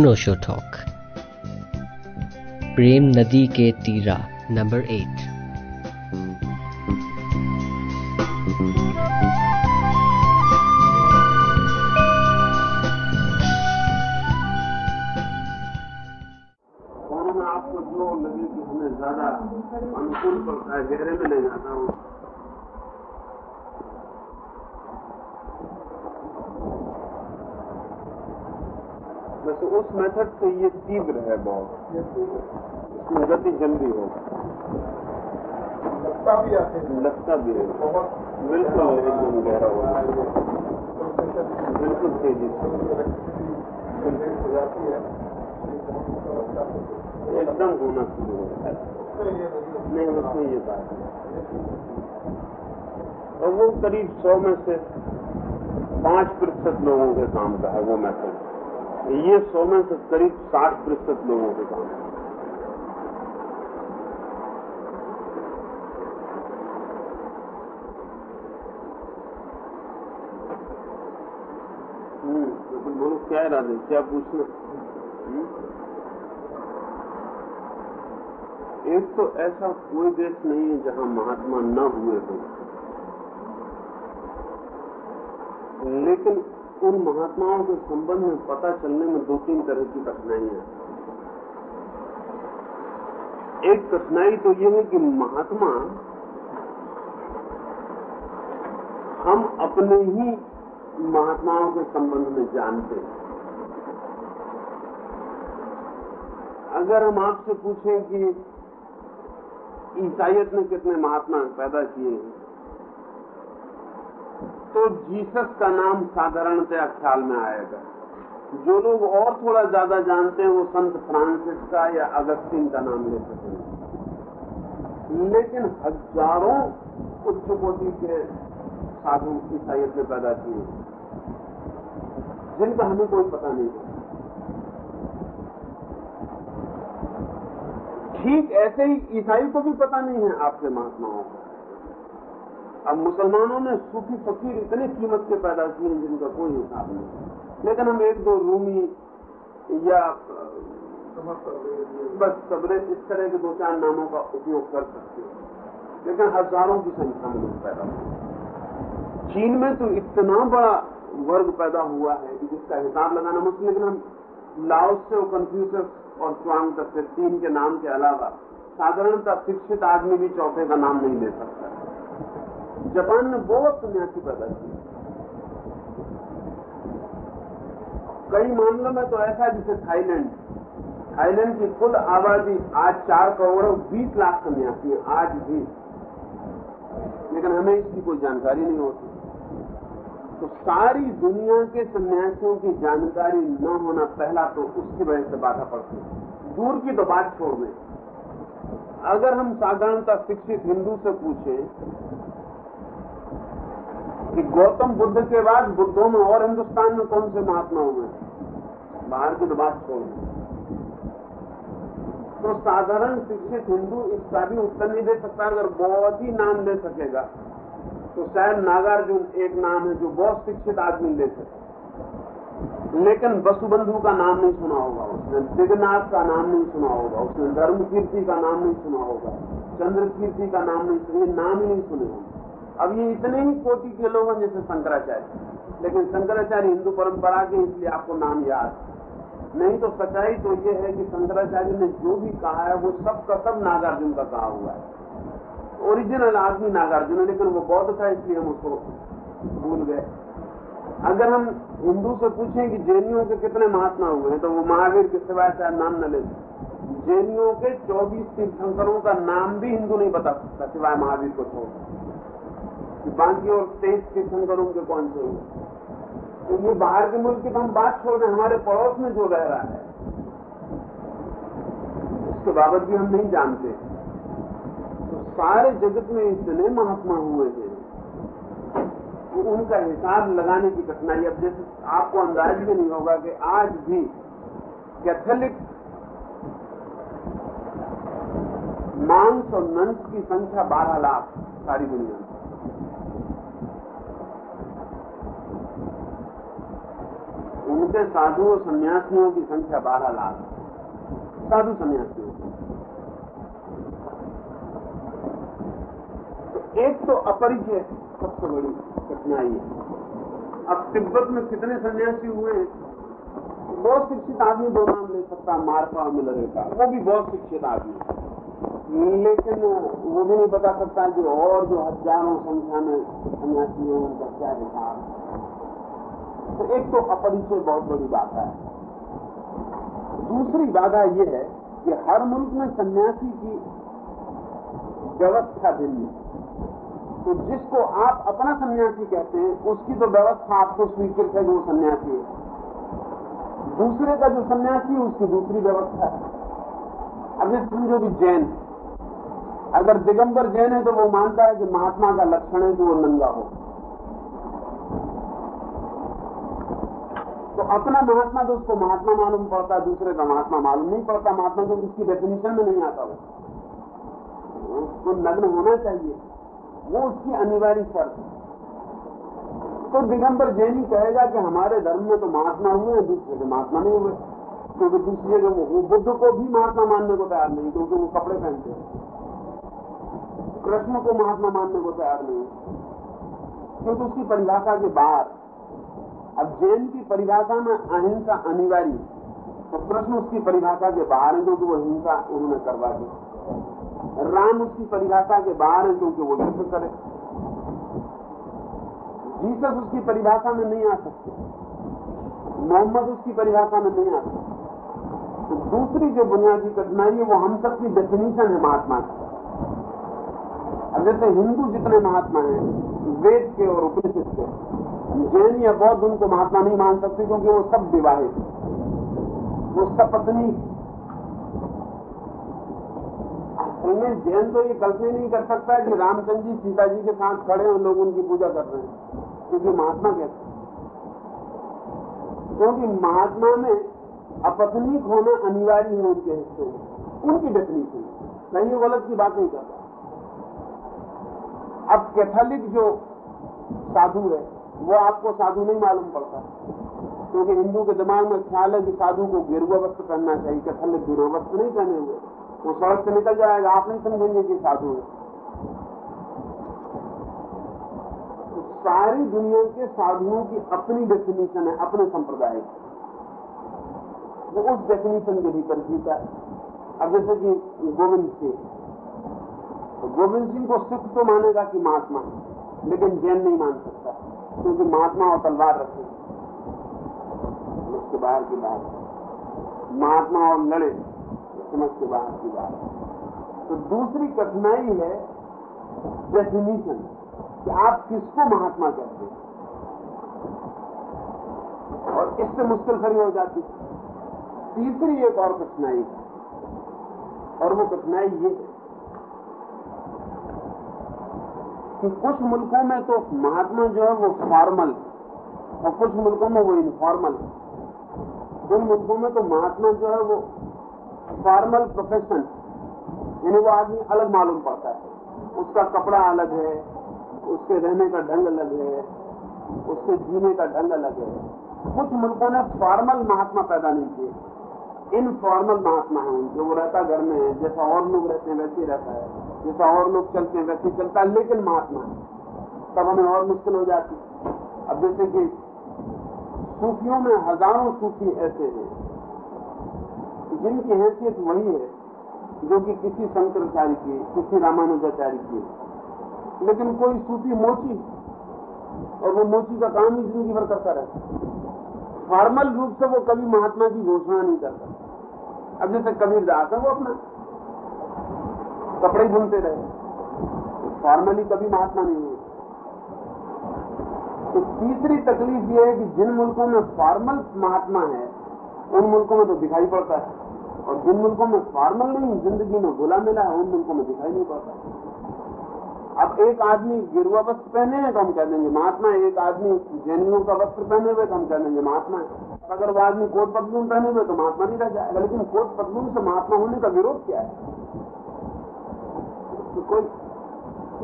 अनोशो talk प्रेम नदी के तीरा नंबर एट से ये तीव्र है बहुत। इसमें गति जल्दी हो। लगता भी आते लगता भी है। बिल्कुल एकदम गहरा हो बिल्कुल तेज़ी से। हो जाती है। एकदम होना शुरू होता है नहीं उसमें ये बात है और वो करीब सौ में से पाँच प्रतिशत लोगों के काम का है वो मेथड ये सौ में से करीब साठ प्रतिशत लोगों के काम है। हम्म बोलो क्या इरादे क्या पूछना हम्म? एक तो ऐसा कोई देश नहीं है जहाँ महात्मा न हुए हों लेकिन उन महात्माओं के संबंध में पता चलने में दो तीन तरह की कठिनाइयाँ एक कठिनाई तो यह है कि महात्मा हम अपने ही महात्माओं के संबंध में जानते हैं। अगर हम आपसे पूछें कि ईसाइत ने कितने महात्मा पैदा किए हैं तो जीसस का नाम साधारणतया ख्याल में आएगा। जो लोग और थोड़ा ज़्यादा जानते हैं, वो संत फ्रांसिस का या अगस्तीन का नाम ले सकेंगे लेकिन हज़ारों उच्च कोटि के साधु ईसाइयत ने पैदा किए जिनका हमें कोई पता नहीं है। ठीक ऐसे ही ईसाई को भी पता नहीं है आपके महात्माओं का। अब मुसलमानों ने सूफी फकीर इतने कीमत के पैदा किए हैं जिनका कोई हिसाब नहीं लेकिन हम एक दो रूमी या, बस सबरे इस तरह के दो चार नामों का उपयोग कर सकते हैं। लेकिन हज़ारों की संख्या में लोग पैदा हुए चीन में तो इतना बड़ा वर्ग पैदा हुआ है कि जिसका हिसाब लगाना मुश्किल लेकिन हम लाओस से और कंफ्यूजस और च्वांग तक से तीन के नाम के अलावा साधारणतः शिक्षित आदमी भी चौथे का नाम नहीं ले सकता। जापान ने बहुत सन्यासी पैदा किए कई मामलों में तो ऐसा जैसे थाईलैंड। थाईलैंड की कुल आबादी आज चार करोड़, बीस लाख सन्यासी है, आज भी। लेकिन हमें इसकी कोई जानकारी नहीं होती। तो सारी दुनिया के सन्यासियों की जानकारी न होना पहला तो उसकी वजह से बाधा पड़ती है। दूर की तो बात छोड़ दें। अगर हम साधारणता शिक्षित हिंदू से पूछें कि गौतम बुद्ध के बाद बुद्धों में और हिंदुस्तान में कौन से महात्मा हुए? बाहर की तो बात छोड़ तो साधारण शिक्षित हिंदू इसका भी उत्तर नहीं दे सकता, अगर बहुत ही नाम ले सकेगा तो शायद नागार्जुन एक नाम है जो बहुत शिक्षित आदमी ले सके। लेकिन वसुबंधु का नाम नहीं सुना होगा, उसने दिगनाथ का नाम नहीं सुना होगा, उसने धर्म कीर्ति का नाम नहीं सुना होगा चंद्र कीर्ति का नाम नहीं सुना नाम ही नहीं सुने होंगे। अब ये इतने ही कोटि के लोग हैं जैसे शंकराचार्य। लेकिन शंकराचार्य हिंदू परंपरा के इसलिए आपको नाम याद नहीं तो सच्चाई तो ये है कि शंकराचार्य ने जो भी कहा है, वो सब का सब नागार्जुन का कहा हुआ है। ओरिजिनल आदमी नागार्जुन है, लेकिन वो बौद्ध था, इसलिए हम उसको भूल गए। अगर हम हिंदू से पूछें कि जैनियों के कितने महात्मा हुए हैं तो वो महावीर के सिवाय शायद नाम न ले जैनियों के 24 तीर्थंकरों का नाम भी हिंदू नहीं बता सकता, सिवाय महावीर को छोड़। बाकी और तेईस तीर्थंकरों के कौन से हुए तो ये बाहर के मुल्क की तो हम बात छोड़ रहे हमारे पड़ोस में जो रह रहा है। उसके बाबत भी हम नहीं जानते। तो सारे जगत में इतने महात्मा हुए हैं तो उनका हिसाब लगाने की कठिनाई अब जैसे आपको अंदाज भी नहीं होगा कि आज भी कैथोलिक मांस और नंस की संख्या बारह लाख सारी दुनिया में। उनके साधु और सन्यासियों की संख्या बारह लाख। साधु सन्यासियों तो एक तो अपरिचय सबसे बड़ी कठिनाई है। अब तिब्बत में कितने सन्यासी हुए हैं? बहुत शिक्षित आदमी दो नाम ले सकता मार्का और मिलरे का वो भी बहुत शिक्षित आदमी लेकिन वो भी नहीं बता सकता कि और जो हज़ारों संख्या में सन्यासी हैं, उनका क्या हिसाब तो एक तो अपरिचय बहुत बड़ी बाधा है। दूसरी बाधा यह है कि हर मुल्क में सन्यासी की व्यवस्था भिन्न तो जिसको आप अपना सन्यासी कहते हैं, उसकी तो व्यवस्था आपको स्वीकृत है वो सन्यासी है। दूसरे का जो सन्यासी है, उसकी दूसरी व्यवस्था है। अब ये समझो कि जैन अगर दिगंबर जैन है तो वो मानता है कि महात्मा का लक्षण है कि वो नंगा हो। तो अपना महात्मा तो उसको महात्मा मालूम पड़ता है दूसरे का महात्मा मालूम नहीं पड़ता। महात्मा तो उसकी डेफिनेशन में नहीं आता वो। उसको नग्न होना चाहिए। वो उसकी अनिवार्य शर्त तो दिगंबर जैनी कहेगा कि हमारे धर्म में तो महात्मा हुए हैं, दूसरे के महात्मा नहीं हुए। क्योंकि दूसरे के वो बुद्ध को भी महात्मा मानने को तैयार नहीं, क्योंकि वो कपड़े पहनते हैं। कृष्ण को महात्मा मानने को तैयार नहीं। क्योंकि उसकी परिभाषा के बाहर अब जैन की परिभाषा में अहिंसा अनिवार्य तो कृष्ण उसकी परिभाषा के बाहर है, क्योंकि वो हिंसा उन्होंने करवा दी। राम उसकी परिभाषा के बाहर है, क्योंकि वो युद्ध करे। जीसस उसकी परिभाषा में नहीं आ सकते। मोहम्मद उसकी परिभाषा में नहीं आ सकते। तो दूसरी जो बुनियादी कठिनाई है, वो हम सबकी डेफिनेशन है महात्मा की। अब जैसे हिंदू जितने महात्मा हैं, वेद के और उपनिषद के जैन या बौद्ध उनको महात्मा नहीं मान सकते क्योंकि वो सब विवाहित वो सपत्नी उनमें जैन तो ये कल्पना नहीं कर सकता कि रामचंद्र जी सीता जी के साथ खड़े हैं लोग उनकी पूजा कर रहे हैं। क्योंकि महात्मा कहते हैं क्योंकि महात्मा में अपत्नीक होना अनिवार्य है उनके हिस्से में। उनकी डेफिनेशन सही गलत की बात नहीं करता अब कैथोलिक जो साधु है वो आपको साधु नहीं मालूम पड़ता। क्योंकि हिंदू के दिमाग में ख्याल है कि साधु को गिरुआ वस्त्र पहनना चाहिए कैथोलिक गिरुआ वस्त्र नहीं पहने हुए। वो सड़क से निकल जाएगा, आप नहीं समझेंगे कि साधु है। तो सारी दुनिया के साधुओं की अपनी डेफिनेशन है, अपने संप्रदाय की। वो उस डेफिनेशन के भीतर जीता है। अब जैसे कि गोविंद सिंह। तो गोविंद सिंह को सिख तो मानेगा कि महात्मा लेकिन जैन नहीं मान सकता। क्योंकि महात्मा और तलवार रखे। उसके बाहर की बात। महात्मा और लड़े समझ के बाहर की बात। तो दूसरी कठिनाई है डेफिनेशन कि आप किसको महात्मा कहते हैं? और इससे मुश्किल खड़ी हो जाती। तीसरी एक और कठिनाई और वो कठिनाई ये है कि कुछ मुल्कों में तो महात्मा जो है वो फॉर्मल और कुछ मुल्कों में वो इनफॉर्मल उन मुल्कों में तो महात्मा जो है वो फॉर्मल प्रोफेशन यानी वो आदमी अलग मालूम पड़ता है। उसका कपड़ा अलग है, उसके रहने का ढंग अलग है, उसके जीने का ढंग अलग है। कुछ मुल्कों ने फॉर्मल महात्मा पैदा नहीं किए। इनफॉर्मल महात्मा है जो वो रहता घर में है, जैसा और लोग रहते हैं, वैसे ही रहता है। जैसा और लोग चलते हैं, वैसे चलता है, लेकिन महात्मा तब हमें और मुश्किल हो जाती अब जैसे कि सूफियों में हज़ारों सूफी ऐसे हैं, जिनकी हैसियत वही है, जो कि किसी शंकराचार्य की, किसी रामानुजाचार्य की लेकिन कोई सूफी मोची, और वो मोची का काम ही ज़िंदगी भर करता रहता फॉर्मल रूप से वो कभी महात्मा की घोषणा नहीं करता। अब जैसे कबीर दास है, वो अपना। कपड़े बुनते रहे। फॉर्मली कभी महात्मा नहीं हुए। तो तीसरी तकलीफ़ यह है कि जिन मुल्कों में फॉर्मल महात्मा है, उन मुल्कों में तो दिखाई पड़ता है। और जिन मुल्कों में फॉर्मल नहीं, ज़िंदगी में भुला मिला है, उन मुल्कों में दिखाई नहीं पड़ता। अब एक आदमी गिरुआ वस्त्र पहने हैं तो हम कह देंगे महात्मा एक आदमी जैनियों का वस्त्र पहने हुए तो हम कह देंगे महात्मा अगर वो आदमी कोट पतलून पहने हुए तो महात्मा नहीं रह जाएगा। लेकिन कोट पतलून से महात्मा होने का विरोध क्या है? तो कोई,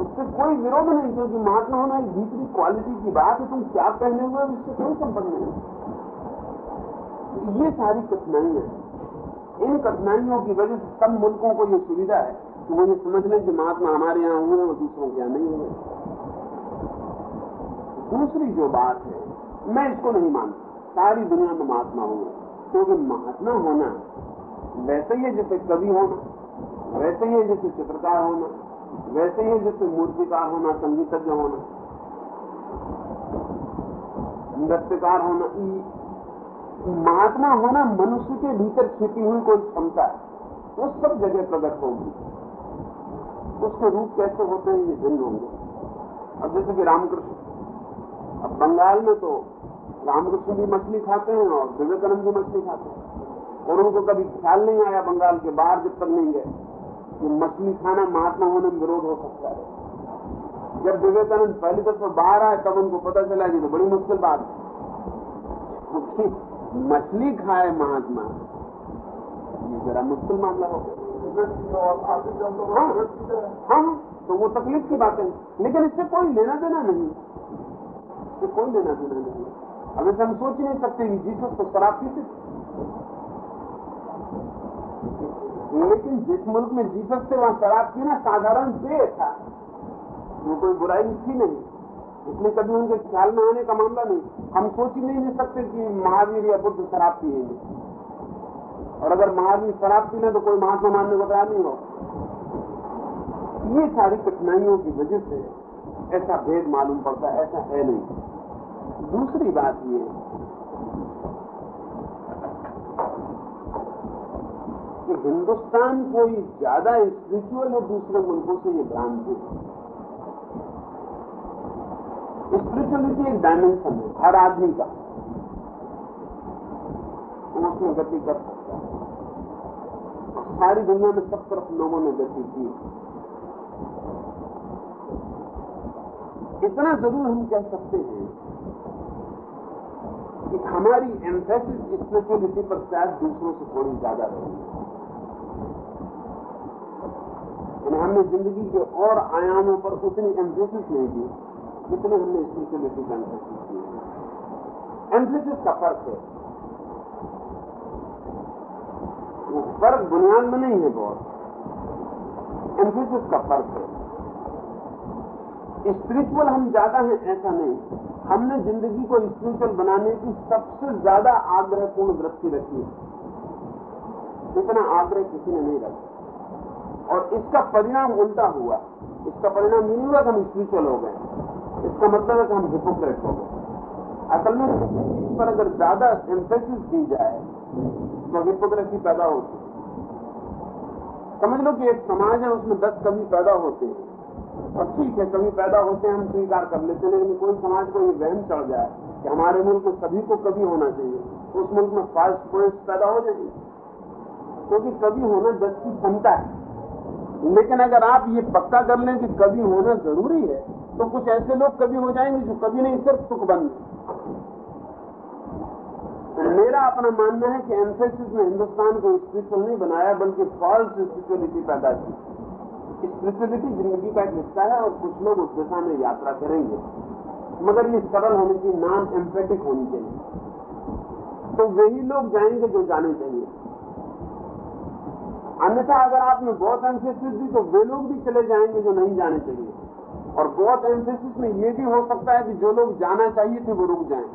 उससे कोई विरोध नहीं, क्योंकि महात्मा होना एक भीतरी क्वालिटी की बात है, तुम क्या पहने हुए इससे कोई संबंध नहीं। ये सारी कठिनाइयाँ इन कठिनाइयों की वजह से सब मुल्कों को ये सुविधा है कि वो ये समझ लें कि महात्मा हमारे यहाँ हुए और दूसरों के यहाँ नहीं हुए। दूसरी जो बात है, मैं इसको नहीं मानता। सारी दुनिया में महात्मा हुए क्योंकि महात्मा होना वैसे ही है जैसे कवि होना। वैसे ही जैसे चित्रकार होना वैसे ही जैसे मूर्तिकार होना, संगीतज्ञ होना, नृत्यकार होना महात्मा होना, मनुष्य के भीतर छिपी हुई कोई क्षमता है, वो सब जगह प्रकट होगी। उसके रूप कैसे होते हैं, ये भिन्न होंगे। अब जैसे कि रामकृष्ण, अब बंगाल में तो रामकृष्ण भी मछली खाते हैं और विवेकानंद भी मछली खाते हैं, और उनको कभी ख्याल नहीं आया बंगाल के बाहर जब तक नहीं गए। कि मछली खाना महात्मा होने में विरोध हो सकता है। जब विवेकानंद पहली दफ़ा बाहर आए, तब उनको पता चला कि तो बड़ी मुश्किल बात है। मछली खाए महात्मा, ये जरा मुश्किल मामला हो हाँ हाँ तो वो तकलीफ़ की बात है। लेकिन इससे कोई लेना देना नहीं। इससे कोई लेना देना नहीं। अब ऐसे हम सोच नहीं सकते कि जीसस तो शराब पीते लेकिन जिस मुल्क में जीसस थे वहाँ शराब पीना साधारण पेय था। वो कोई बुराई थी नहीं। इसलिए कभी उनके ख्याल में आने का मामला नहीं। हम सोच ही नहीं सकते कि महावीर या बुद्ध शराब पिएँगे और अगर महावीर शराब पीने तो कोई महात्मा मानने को तैयार नहीं हो। ये सारी कठिनाइयों की वजह से ऐसा भेद मालूम पड़ता है, ऐसा है नहीं। दूसरी बात ये कि हिंदुस्तान कोई ज़्यादा स्पिरिचुअल है, दूसरे मुल्कों से ये भ्रांति है। स्पिरिचुअलिटी एक डायमेंशन है, हर आदमी का। उसमें गति कर सकता है। सारी दुनिया में सब तरफ़ लोगों ने गति की इतना ज़रूर हम कह सकते हैं कि हमारी एम्फेसिस स्पिरिचुअलिटी पर शायद दूसरों से थोड़ी ज़्यादा रही। है हमने ज़िंदगी के और आयामों पर उतनी एम्फेसिस नहीं दी, जितने हमने स्पिरिचुअलिटी का एम्फेसिस है। एम्फेसिस का फ़र्क है। वो फ़र्क बुनियाद में नहीं है बहुत। एम्फेसिस का फ़र्क है। स्पिरिचुअल हम ज़्यादा हैं, ऐसा नहीं। हमने ज़िंदगी को स्पिरिचुअल बनाने की सबसे ज़्यादा आग्रहपूर्ण वृत्ति रखी है। इतना आग्रह किसी ने नहीं रखा। और इसका परिणाम उल्टा हुआ। इसका परिणाम नहीं हुआ कि हम स्पिरिचुअल हो गए। इसका मतलब है कि हम हिपोक्रेट हो गए। असल में चीज़ पर अगर ज़्यादा एम्फेसिस दी जाए तो हिपोक्रेसी पैदा होती समझ लो कि एक समाज है, उसमें दस कवि पैदा होते हैं। और ठीक है कभी पैदा होते हैं, हम स्वीकार कर लेते हैं, लेकिन कोई समाज को ये वहम चढ़ जाए कि हमारे मुल्क सभी को कभी होना चाहिए तो उस मुल्क में फास्ट पोइट्स पैदा हो जाएँगे। क्योंकि तो कभी होना दस की क्षमता है। लेकिन अगर आप ये पक्का कर लें कि कभी होना ज़रूरी है तो कुछ ऐसे लोग कभी हो जाएँगे जो कभी नहीं, सिर्फ़ सुखबंद तो मेरा अपना मानना है कि एम्फेसिस ने हिंदुस्तान को स्पिरिचुअल नहीं बनाया, बल्कि फॉल्स स्पिरिचुअलिटी पैदा की। स्पिरिचुअलिटी ज़िंदगी का एक हिस्सा है और कुछ लोग उस दिशा में यात्रा करेंगे। मगर ये सरल होनी चाहिए नॉन एम्पेटिक होनी चाहिए। तो वही लोग जाएँगे जो जाने चाहिए। अन्यथा अगर आपने बहुत एम्फेसिस दी तो वे लोग भी चले जाएँगे जो नहीं जाने चाहिए। और बहुत एम्फेसिस में ये भी हो सकता है कि जो लोग जाना चाहिए थे, वो रुक जाएँ।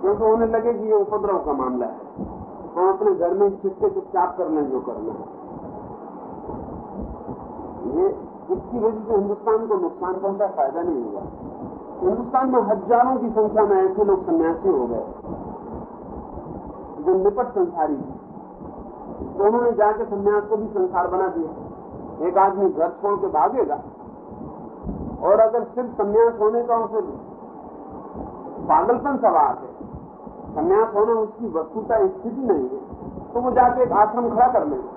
क्योंकि तो उन्हें लगे कि ये उपद्रव का मामला है। तो अपने घर में छिपके चुपचाप कर लें जो करना है ये इसकी वजह से हिंदुस्तान को नुकसान पहुँचा, फ़ायदा नहीं हुआ। हिंदुस्तान में हज़ारों की संख्या में ऐसे लोग सन्यासी हो गए, जो निपट संसारी थे तो उन्होंने जाके सन्यास को भी संसार बना दिया। एक आदमी घर छोड़ के भागेगा और अगर सिर्फ़ सन्यास होने का उसे पागलपन सवाल है, सन्यास होना उसकी वस्तुता स्थिति नहीं है तो वो जाके एक आश्रम खड़ा कर लेंगे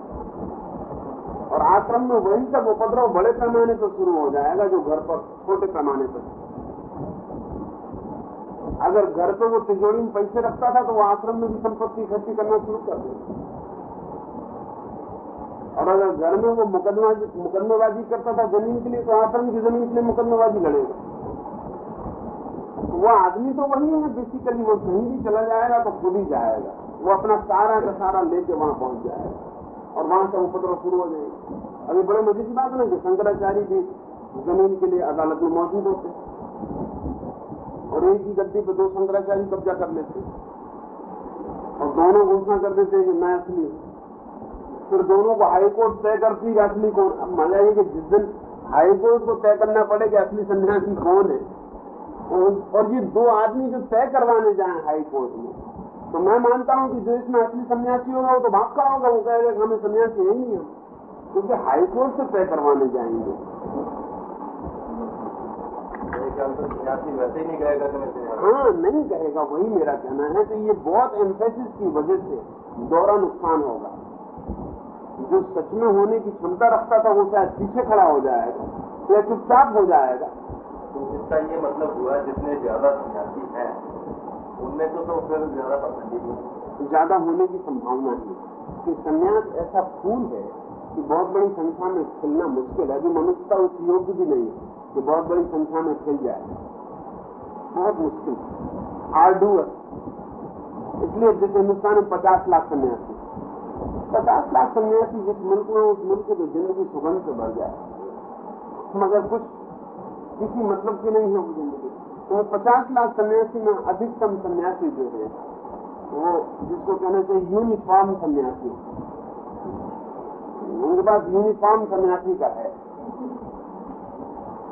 और आश्रम में वही सब उपद्रव बड़े पैमाने पर शुरू हो जाएगा जो घर पर, छोटे पैमाने पर। अगर घर पर वो तिजोरी में पैसे रखता था तो वो आश्रम में भी संपत्ति इकट्ठी करना शुरू कर देगा। और अगर घर में वो मुकदमा मुकदमेबाजी करता था ज़मीन के लिए तो आश्रम की ज़मीन के लिए मुकदमेबाजी लड़ेगा वो आदमी तो वही है बेसिकली वो कहीं भी चला जाएगा तो खुद ही जाएगा। वो अपना सारा का सारा लेके वहाँ पहुँच जाएगा। और वहाँ से उपद्रव शुरू हो जाएगा। अभी बड़े मज़े की बात ना कि शंकराचार्य भी ज़मीन के लिए अदालत में मौजूद होते और एक ही गद्दी पर दो शंकराचार्य कब्जा कर लेते और दोनों घोषणा कर देते कि मैं असली फिर दोनों को हाईकोर्ट तय करती है असली कौन अब मज़ा ये कि जिस दिन हाईकोर्ट को तय करना पड़े कि असली सन्यासी कौन है। और ये दो आदमी जो तय करवाने जाए हाईकोर्ट में तो मैं मानता हूँ कि जो इसमें असली सन्यासी होगा वो तो भाग का होगा वो कहेगा कि हमें सन्यासी है नहीं हम क्योंकि हाईकोर्ट से तय करवाने जाएँगे। वैसे नहीं कहेगा हाँ। नहीं कहेगा वही मेरा कहना है तो ये बहुत एम्फेसिस की वजह से दौरा नुकसान होगा। जो सच में होने की क्षमता रखता था वो शायद पीछे खड़ा हो जाएगा या चुपचाप हो जाएगा। तो इसका ये मतलब हुआ जितने ज़्यादा सन्यासी हैं उनमें तो तो फिर ज़्यादा परसेंटेज ज़्यादा होने की संभावना है। कि संन्यास ऐसा फूल है कि बहुत बड़ी संख्या में खिलना मुश्किल है। अभी मनुष्यता उस योग्य भी नहीं है कि बहुत बड़ी संख्या में खिल जाए। बहुत मुश्किल। आर्डुअस इसलिए जैसे हिंदुस्तान में पचास लाख सन्यासी पचास लाख सन्यासी जिस मुल्क में, उस मुल्क की तो ज़िंदगी सुगंध से बढ़ जाए। मगर कुछ किसी मतलब की नहीं है वो ज़िंदगी। तो पचास लाख सन्यासी में अधिकतम सन्यासी जो है, वो जिसको कहना चाहिए यूनिफॉर्म सन्यासी। उनके पास यूनिफॉर्म सन्यासी का है।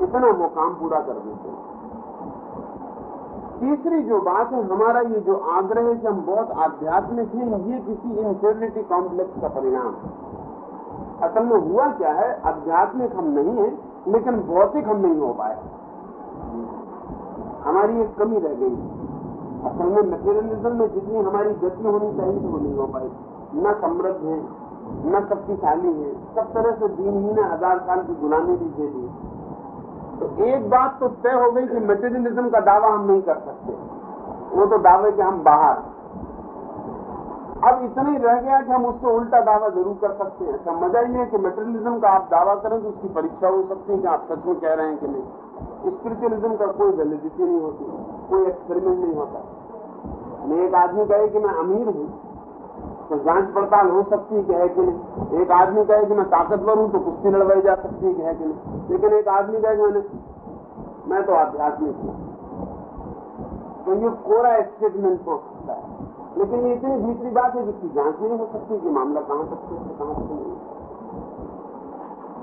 इतना वो काम पूरा कर देते हैं। तीसरी जो बात है, हमारा ये जो आग्रह है कि हम बहुत आध्यात्मिक हैं, ये किसी इंफेरिटी कॉम्प्लेक्स का परिणाम है। असल में हुआ क्या है, आध्यात्मिक हम नहीं है, लेकिन भौतिक हम नहीं हो पाए। हमारी एक कमी रह गई। असल में मटेरियलिज्म में जितनी हमारी गति होनी चाहिए, वो नहीं हो पाई। न समृद्ध है, न शक्तिशाली है। सब तरह से दीनहीन हज़ार साल की गुलामी भी झेली। तो एक बात तो तय हो गई कि मेटेरियलिज्म का दावा हम नहीं कर सकते। वो तो दावे के हम बाहर अब इतना ही रह गया कि हम उसको उल्टा दावा ज़रूर कर सकते हैं। अच्छा मज़ा ये है कि मेटेरियलिज्म का आप दावा करें तो उसकी परीक्षा हो सकती है कि आप सच में कह रहे हैं कि नहीं। स्पिरिचुअलिज्म का कोई वैलिडिटी नहीं होती, कोई एक्सपेरिमेंट नहीं होता। मैं एक आदमी कहे कि मैं अमीर हूँ। तो जाँच पड़ताल हो सकती है कि है नहीं एक आदमी कहे कि मैं ताकतवर हूँ तो कुश्ती लड़वाई जा सकती है कि है नहीं लेकिन एक आदमी कहे मैंने मैं तो आध्यात्मिक हूँ। तो ये कोरा स्टेटमेंट हो सकता है। लेकिन ये इतनी भीतरी बात है जिसकी जाँच नहीं हो सकती, कि मामला कहाँ तक से कहाँ तक नहीं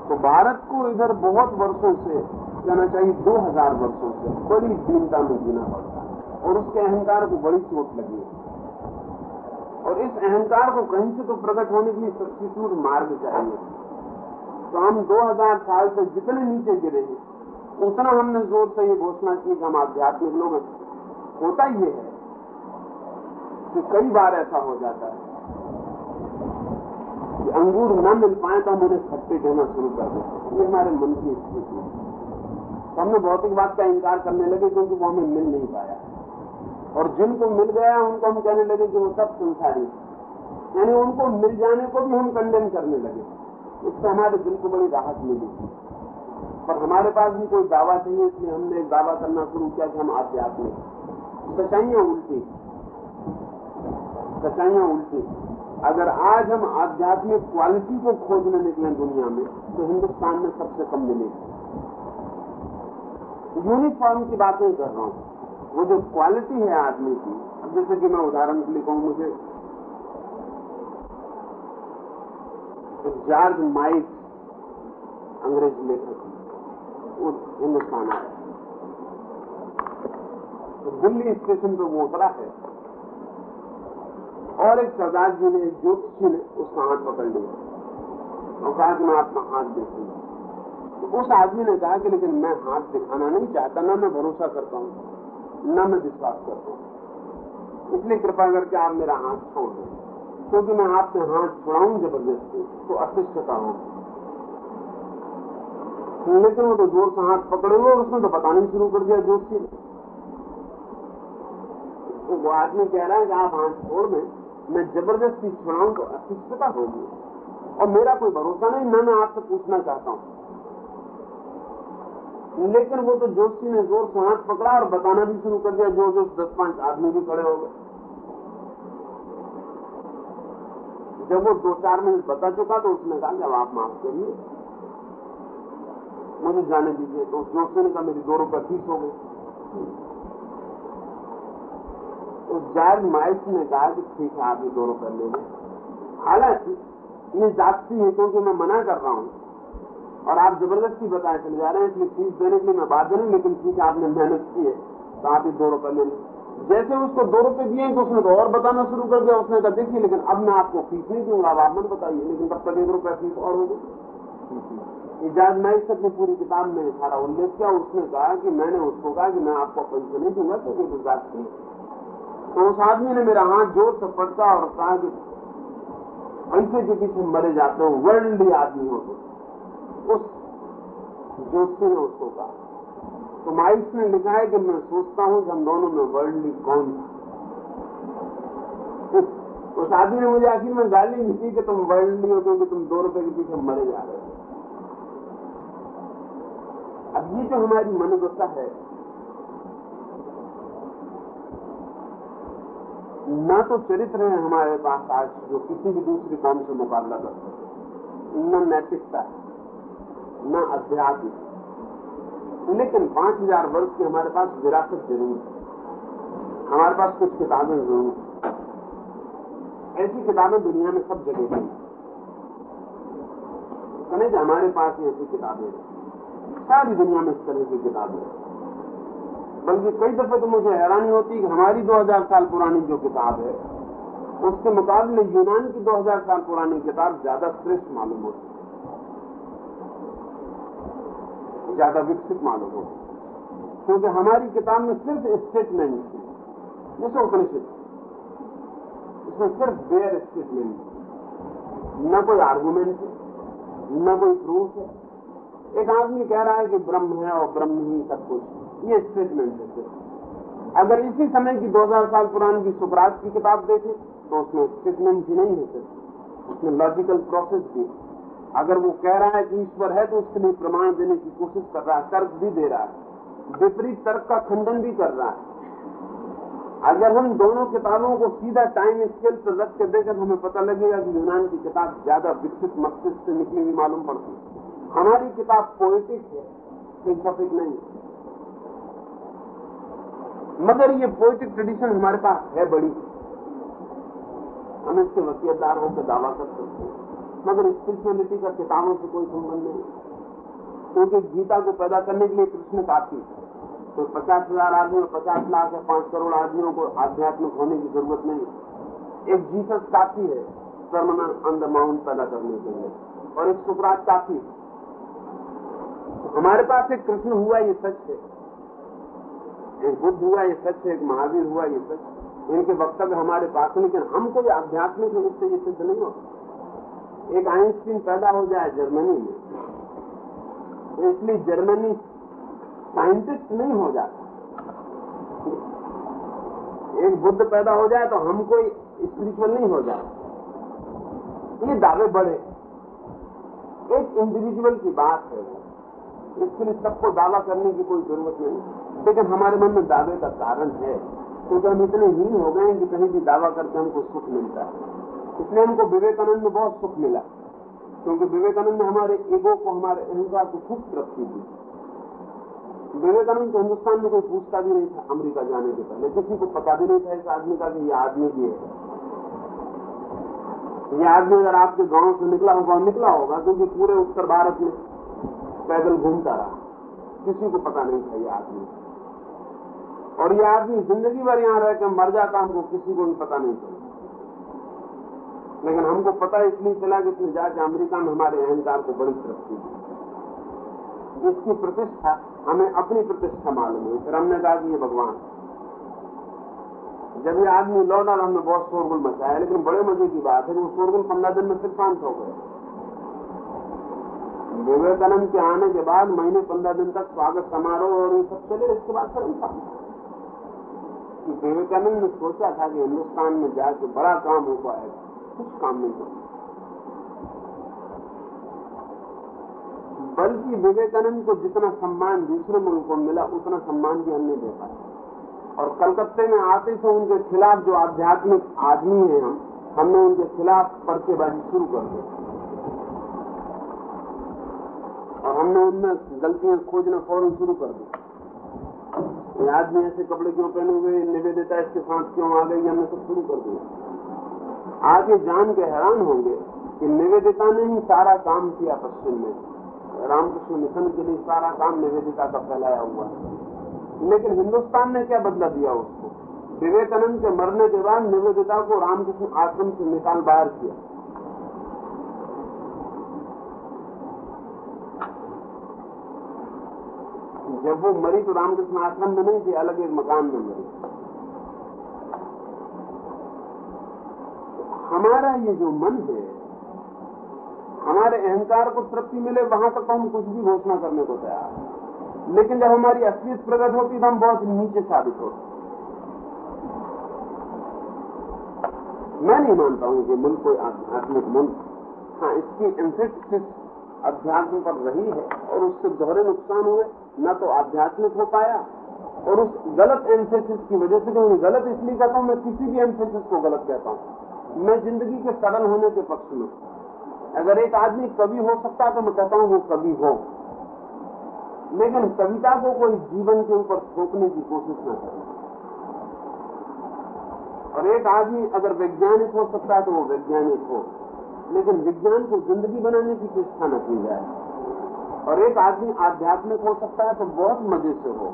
तो भारत को इधर बहुत वर्षों से कहना चाहिए, दो हज़ार वर्षों से। बड़ी दीनता में जीना पड़ता है। और उसके अहंकार को बड़ी चोट लगी है। और इस अहंकार को कहीं से तो प्रकट होने के लिए सब्सिट्यूट मार्ग चाहिए। तो हम 2000 साल से जितने नीचे गिरे हैं, उतना हमने ज़ोर से ये घोषणा की कि हम आध्यात्मिक लोग होता ये है कि कई बार ऐसा हो जाता है कि अंगूर न मिल पाए तो हम उन्हें खट्टे कहना शुरू कर देते ये हमारे मन की स्थिति है। तो हमने भौतिक बात का इंकार करने लगे क्योंकि वो हमें मिल नहीं पाया। और जिनको मिल गया उनको हम कहने लगे कि वो सब संसारी यानी उनको मिल जाने को भी हम कंडेम करने लगे। इससे हमारे दिल को बड़ी राहत मिली। पर हमारे पास भी कोई दावा चाहिए इसलिए हमने एक दावा करना शुरू किया कि हम आध्यात्मिक सच्चाइयाँ उल्टी। सच्चाइयाँ उल्टी। अगर आज हम आध्यात्मिक क्वालिटी को खोजने निकले दुनिया में तो हिंदुस्तान में सबसे कम मिलेगी। यूनिफॉर्म की बातें कर रहा हूँ। वो जो क्वालिटी है आदमी की, अब जैसे कि मैं उदाहरण के लिए कहूँ, मुझे जॉर्ज माइक अंग्रेज़ लेखक वो हिंदुस्तान आया तो दिल्ली स्टेशन पर वो उतरा है, और एक सरदार जी ने ज्योतिषी ने उसका हाथ पकड़ लिया, और कहा कि मैं आपका हाथ देखूँगा। तो उस आदमी ने कहा कि लेकिन मैं हाथ दिखाना नहीं चाहता, ना मैं भरोसा करता हूँ। न मैं विश्वास करता हूँ। इसलिए कृपा करके आप मेरा हाथ छोड़ दें। क्योंकि मैं आपसे हाथ छुड़ाऊं ज़बरदस्ती तो अशिष्टता होगी। लेकिन वो तो ज़ोर से हाथ पकड़े हुए उसने तो बताना शुरू कर दिया जोशी ने। तो वो आदमी कह रहा है कि आप हाथ छोड़ दें, मैं ज़बरदस्ती छुड़ाऊं तो अशिष्टता होगी। और मेरा कोई भरोसा नहीं, मैं आपसे पूछना चाहता हूँ। लेकिन वो तो जोशी ने ज़ोर से हाथ पकड़ा और बताना भी शुरू कर दिया जो जो दस पाँच आदमी भी खड़े हो गए। जब वो दो चार मिनट बता चुका तो उसने कहा जब आप माफ़ करिए। मुझे जाने दीजिए। तो उस जोशी ने कहा, मेरी दो रुपये फ़ीस हो गई। तो जॉर्ज माइस ने कहा कि ठीक है, आप ये दो रुपये ले लें। हालाँकि, ये जाती है क्योंकि मैं मना कर रहा हूँ। और आप ज़बरदस्ती बताए, चले जा रहे हैं इसलिए फ़ीस देने के लिए मैं बात नहीं, लेकिन ठीक है, आपने मेहनत की है तो आप ये दो रुपए ले जैसे उसको दो रुपए दिए तो उसने तो और बताना शुरू कर दिया, उसने कहा, देखिए, लेकिन अब मैं आपको फ़ीस नहीं दूँगा अब आप मत बताइए, लेकिन तब तक एक रुपया फ़ीस और होगी। इजाज नाइक अपनी पूरी किताब में सारा उल्लेख किया उसने कहा कि मैंने उसको कहा कि मैं आपको पैसे नहीं दूँगा क्योंकि गुजरात की। तो उस आदमी ने मेरा हाथ ज़ोर से पटका और कहा कि पैसे के पीछे मरे जाते हो, वर्ल्डली आदमी हो तो उस जोशी उसको कहा। तो माइस ने लिखा है कि मैं सोचता हूँ कि हम दोनों में वर्ल्डली कौन उस आदमी ने मुझे आखिर में गाली नहीं की कि तुम वर्ल्डली हो क्योंकि तुम दो रुपए के पीछे मरे जा रहे हो। अब ये जो हमारी मनोदशा है, न तो चरित्र है हमारे पास आज जो किसी भी दूसरी कौम से मुकाबला कर सकते न नैतिकता है। न अध्यात्म। लेकिन पाँच हज़ार वर्ष की हमारे पास विरासत ज़रूर है। हमारे पास कुछ किताबें ज़रूर ऐसी किताबें दुनिया में सब जगह हैं। समझ हमारे पास ऐसी किताबें सारी दुनिया में इस तरह की किताबें बल्कि कई दफे तो मुझे हैरानी होती है कि हमारी 2000 साल पुरानी जो किताब है, उसके मुकाबले यूनान की 2000 साल पुरानी किताब ज़्यादा श्रेष्ठ मालूम होती है। ज़्यादा विकसित मालूम हो। क्योंकि हमारी किताब में सिर्फ़ स्टेटमेंट जैसे उपनिषद। इसमें सिर्फ़ बेयर स्टेटमेंट न कोई आर्गूमेंट है, न कोई प्रूफ है। एक आदमी कह रहा है कि ब्रह्म है और ब्रह्म ही सब कुछ ये स्टेटमेंट है अगर इसी समय की 2000 साल पुरानी की सुपराज की किताब देखें तो उसमें स्टेटमेंट ही नहीं है सिर्फ़। उसमें लॉजिकल प्रोसेस भी अगर वो कह रहा है कि ईश्वर है तो उसके लिए प्रमाण देने की कोशिश कर रहा है, तर्क भी दे रहा है, विपरीत तर्क का खंडन भी कर रहा है। अगर हम दोनों किताबों को सीधा टाइम स्केल पर रख के देखें तो हमें पता लगेगा कि यूनान की किताब ज़्यादा विकसित, मस्तिष्क से निकली हुई मालूम पड़ती है। हमारी किताब पोएटिक है फिलोसॉफिक नहीं मगर ये पोइटिक ट्रेडिशन हमारे पास है बड़ी। हम इसके वसीयतदार होकर दावा कर सकते हैं। मगर स्पिरिचुअलिटी का किताबों से कोई संबंध नहीं। क्योंकि गीता को पैदा करने के लिए कृष्ण काफ़ी तो पचास हज़ार आदमी और पचास लाख या पाँच करोड़ आदमियों को आध्यात्मिक होने की ज़रूरत नहीं एक जीसस काफ़ी है परमानेंट ऑन द माउंट पैदा करने के लिए। और एक सुपराज काफ़ी तो हमारे पास एक कृष्ण हुआ, ये सच है। एक बुद्ध हुआ, ये सच है। एक महावीर हुआ, ये सच इनके वक्तव्य हमारे पास लेकिन हम कोई आध्यात्मिक रूप से ये सिद्ध नहीं होता। एक आइंस्टीन पैदा हो जाए जर्मनी में तो इसलिए जर्मनी साइंटिस्ट नहीं हो जाता। एक बुद्ध पैदा हो जाए तो हम कोई स्पिरिचुअल नहीं हो जाए ये दावे बढ़े एक इंडिविजुअल की बात है। इसके लिए सबको दावा करने की कोई ज़रूरत नहीं। लेकिन हमारे मन में दावे का कारण है, क्योंकि हम इतने हीन हो गए कि कहीं भी दावा करके हमको सुख मिलता है। इसलिए हमको विवेकानंद में बहुत सुख मिला। क्योंकि विवेकानंद ने हमारे ईगो को, हमारे अहंकार को खूब तरक्की दी। विवेकानंद को हिंदुस्तान में कोई पूछता भी नहीं था अमेरिका जाने के पहले। किसी को पता भी नहीं था इस आदमी का कि ये आदमी भी है। ये आदमी अगर आपके गाँव से निकला होगा निकला होगा, क्योंकि पूरे उत्तर भारत में पैदल घूमता रहा। किसी को पता नहीं था ये आदमी। और ये आदमी ज़िंदगी भर यहाँ रहकर मर जाता, हमको किसी को भी पता नहीं चला। लेकिन हमको पता इसलिए चला कि इसने जाके अमेरिका में हमारे अहंकार को बड़ी तरक्की दी इसकी प्रतिष्ठा, हमें अपनी प्रतिष्ठा मालूम है। फिर हमने कहा कि ये भगवान। जब ये आदमी लौटा तो हमने बहुत शोरगुल मचाया, लेकिन बड़े मज़े की बात है कि वो शोरगुल पंद्रह दिन में फिर शांत हो गए। विवेकानंद के आने के बाद महीने पंद्रह दिन तक स्वागत समारोह और ये सब चले, इसके बाद फिर कि विवेकानंद ने सोचा था कि हिंदुस्तान में जाके बड़ा काम हो पाएगा। कुछ काम नहीं हो बल्कि विवेकानंद को जितना सम्मान दूसरे मुल्क को मिला, उतना सम्मान भी हमने दे पाया और कलकत्ते में आते से उनके खिलाफ जो आध्यात्मिक आदमी हैं हम, हमने उनके खिलाफ पर्चेबाजी शुरू कर दी। और हमने उनमें गलतियाँ खोजना फ़ौरन शुरू कर दी। आदमी ऐसे कपड़े क्यों पहने हुए निवेदिता इसके साथ क्यों आ गई? हमने सब शुरू कर दिया। आगे जान के हैरान होंगे कि निवेदिता ने ही सारा काम किया पश्चिम में। रामकृष्ण मिशन के लिए सारा काम निवेदिता का फैलाया हुआ लेकिन हिंदुस्तान ने क्या बदला दिया उसको? विवेकानंद के मरने के बाद निवेदिता को रामकृष्ण आश्रम से निकाल बाहर किया। जब वो मरी तो रामकृष्ण आश्रम में नहीं थी, अलग एक मकान में मरी। हमारा ये जो मन है, हमारे अहंकार को तृप्ति मिले, वहाँ तक तो हम कुछ भी घोषणा करने को तैयार हैं। लेकिन जब हमारी असलियत प्रकट होती तो हम बहुत नीचे साबित होते मैं नहीं मानता हूँ कि मुल्क कोई आध्यात्मिक मन हाँ इसकी एम्फेसिस अध्यात्म पर रही है, और उससे दोहरे नुकसान हुए, न तो आध्यात्मिक हो पाया, और उस गलत एम्फेसिस की वजह से क्योंकि गलत इसलिए कहता हूँ, मैं किसी भी एम्फेसिस को गलत कहता हूँ। मैं ज़िंदगी के सरल होने के पक्ष में अगर एक आदमी कवि हो सकता तो मैं कहता हूँ वो कवि हो। लेकिन कविता को कोई जीवन के ऊपर थोपने की कोशिश न करे। और एक आदमी अगर वैज्ञानिक हो सकता है तो वो वैज्ञानिक हो। लेकिन विज्ञान को ज़िंदगी बनाने की चेष्टा न की जाए। और एक आदमी आध्यात्मिक हो सकता है तो बहुत मज़े से हो।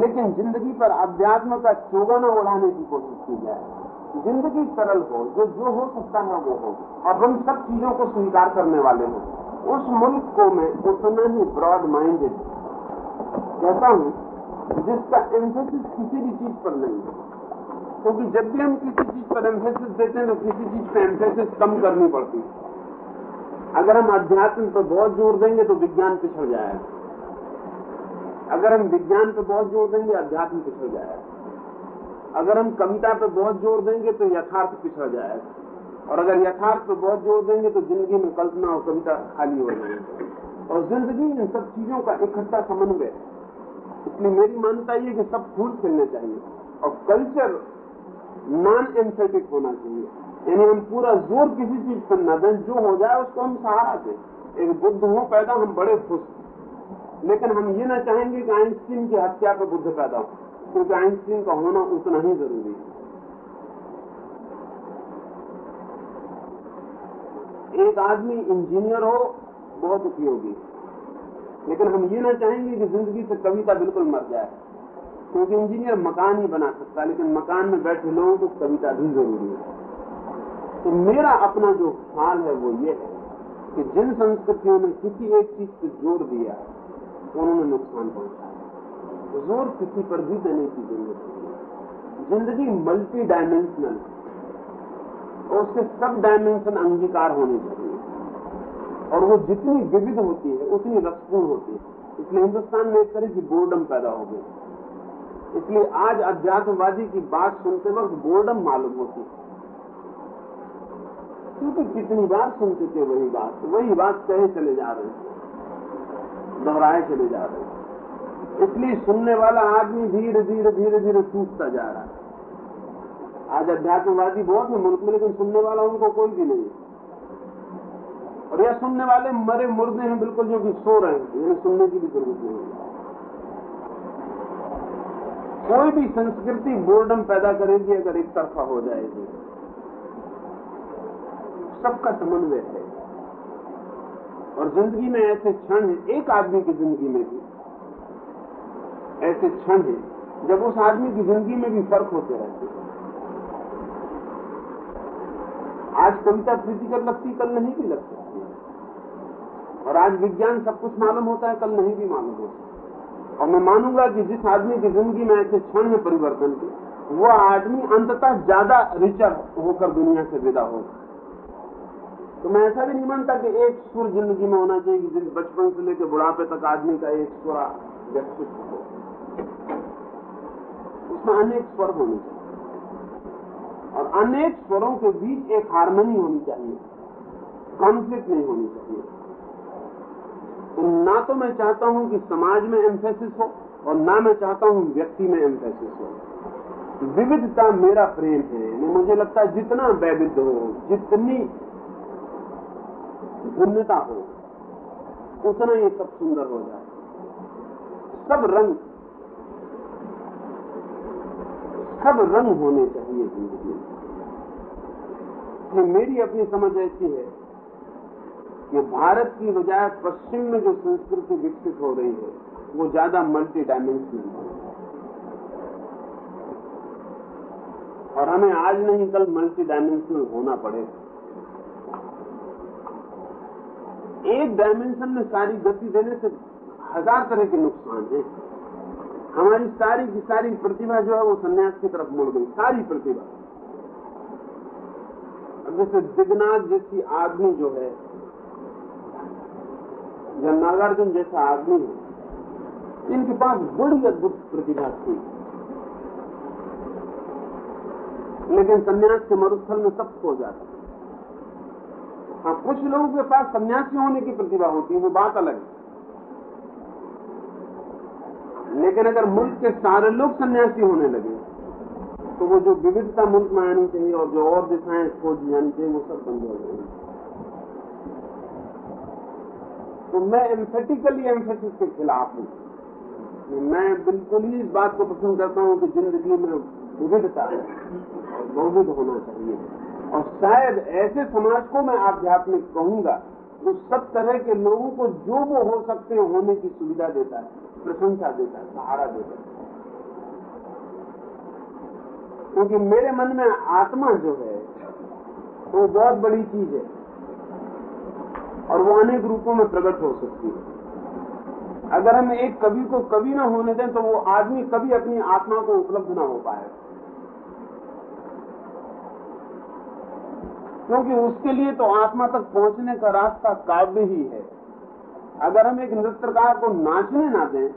लेकिन ज़िंदगी पर अध्यात्म का चोगा न उड़ाने की कोशिश की जाए। ज़िंदगी सरल हो जो जो हो सकता है वो हो। और हम सब चीज़ों को स्वीकार करने वाले हो। उस मुल्क को मैं उतना ही ब्रॉड माइंडेड कहता हूँ, जिसका एम्फेसिस किसी भी चीज़ पर नहीं है। क्योंकि तो जब भी हम किसी चीज़ पर एम्फेसिस देते हैं तो किसी चीज़ पर एम्फेसिस कम करनी पड़ती है। अगर हम अध्यात्म पर बहुत ज़ोर देंगे तो विज्ञान पिछड़ जाएगा। अगर हम विज्ञान पर बहुत ज़ोर देंगे, अध्यात्म पिछड़ जाएगा। अगर हम कविता पर बहुत ज़ोर देंगे तो यथार्थ पिछड़ जाएगा। और अगर यथार्थ पर बहुत ज़ोर देंगे तो ज़िंदगी में कल्पना और कविता खाली हो जाएगी। और ज़िंदगी इन सब चीज़ों का इकट्ठा समन्वय। है इसलिए मेरी मान्यता ये कि सब फूल खिलने चाहिए। और कल्चर नॉन एम्फेटिक होना चाहिए। यानी हम पूरा ज़ोर किसी चीज़ पर न दें, जो हो जाए उसको हम सहारा दें। एक बुद्ध हो पैदा, हम बड़े खुश। लेकिन हम ये ना चाहेंगे कि आइंस्टीन की हत्या पर बुद्ध पैदा हो। क्योंकि आइंस्टीन का होना उतना ही ज़रूरी है। एक आदमी इंजीनियर हो, बहुत उपयोगी। लेकिन हम ये ना चाहेंगे कि ज़िंदगी से कविता बिल्कुल मर जाए। क्योंकि इंजीनियर मकान ही बना सकता है, लेकिन मकान में बैठे लोगों को कविता भी ज़रूरी है। तो मेरा अपना जो हाल है वो ये है कि जिन संस्कृतियों ने किसी एक चीज़ पर ज़ोर दिया, उन्होंने नुकसान पहुँचाया। ज़ोर किसी पर भी देने की ज़रूरत ज़िंदगी मल्टी डायमेंशनल और उसके सब डायमेंशन अंगीकार होने चाहिए। और वो जितनी विविध होती है, उतनी रसपूर्ण होती है। इसलिए हिंदुस्तान में एक तरह की बोर्डम पैदा हो गई। इसलिए आज अध्यात्मवादी की बात सुनते वक्त बोर्डम मालूम होती है। क्योंकि कितनी बार सुन चुके वही बात। वही बात कहे चले जा रहे हैं। दोहराए चले जा रहे हैं। इसलिए सुनने वाला आदमी धीरे धीरे धीरे धीरे टूटता जा रहा है। आज अध्यात्मवादी बहुत है मुल्क में, लेकिन सुनने वाला उनको कोई भी नहीं और यह सुनने वाले मरे, मुर्दे हैं बिल्कुल जो कि सो रहे हैं। इन्हें सुनने की भी ज़रूरत नहीं कोई भी संस्कृति बोर्डम पैदा करेगी, अगर एक तरफा हो जाएगी। सबका समन्वय है। और ज़िंदगी में ऐसे क्षण है, एक आदमी की ज़िंदगी में भी। ऐसे क्षण है, जब उस आदमी की ज़िंदगी में भी फ़र्क होते रहते हैं। आज कविता प्रीतिकर लगती, कल नहीं भी लग सकती और आज विज्ञान सब कुछ मालूम होता है, कल नहीं भी मालूम होता और मैं मानूँगा कि जिस आदमी की ज़िंदगी में ऐसे क्षण है परिवर्तन के, वो आदमी अंततः ज़्यादा रिचर होकर दुनिया से विदा होगा तो मैं ऐसा भी नहीं मानता कि एक सुर ज़िंदगी में होना चाहिए कि बचपन से लेकर बुढ़ापे तक आदमी का एक सुरा व्यक्तित्व हो। उसमें अनेक स्वर होने चाहिए। और अनेक स्वरों के बीच एक हारमोनी होनी चाहिए। कॉन्फ्लिक्ट नहीं होनी चाहिए। तो ना तो मैं चाहता हूँ कि समाज में एम्फेसिस हो, और ना मैं चाहता हूँ व्यक्ति में एम्फेसिस हो। विविधता मेरा प्रेम है मुझे लगता है जितना वैविध्य हो, जितनी भिन्नता हो, उतना ये सब सुंदर हो जाए। सब रंग सब रंग होने चाहिए ज़िंदगी में। मेरी अपनी समझ ऐसी है कि भारत की बजाय पश्चिम में जो संस्कृति विकसित हो रही है, वो ज़्यादा मल्टी डायमेंशनल है। और हमें आज नहीं, कल मल्टी डायमेंशनल होना पड़ेगा। एक डायमेंशन में सारी गति देने से हज़ार तरह के नुकसान हैं। हमारी सारी की सारी प्रतिभा जो है वो सन्यास की तरफ़ मुड़ गई, सारी प्रतिभा। अब जैसे दिग्नाथ जैसी आदमी जो है, या नागार्जुन जैसा आदमी है, इनके पास बड़ी अद्भुत प्रतिभा थी। लेकिन संन्यास के मरुस्थल में सब खो जाता हाँ। कुछ लोगों के पास सन्यासी होने की प्रतिभा होती है, वो बात अलग है। लेकिन अगर मुल्क के सारे लोग सन्यासी होने लगे तो वो जो विविधता मुल्क में आनी चाहिए और जो और दिशाएँ खोज जानी चाहिए, वो सब बंद हो जाएँगी। तो मैं एम्फेटिकली एम्फेसिस के खिलाफ हूँ। मैं बिल्कुल ही इस बात को पसंद करता हूँ कि ज़िंदगी में विविधता है और बहुविध होना चाहिए। और शायद ऐसे समाज को मैं आध्यात्मिक कहूँगा जो सब तरह के लोगों को जो वो हो सकते होने की सुविधा देता है। प्रशंसा देता है, सहारा देता क्योंकि मेरे मन में आत्मा जो है, वो बहुत बड़ी चीज़ है और वो अनेक रूपों में प्रकट हो सकती है। अगर हम एक कवि को कवि ना होने दें तो वो आदमी कभी अपनी आत्मा को उपलब्ध ना हो पाएगा क्योंकि उसके लिए तो आत्मा तक पहुँचने का रास्ता काव्य ही है। अगर हम एक नृत्यकार को नाचने ना दें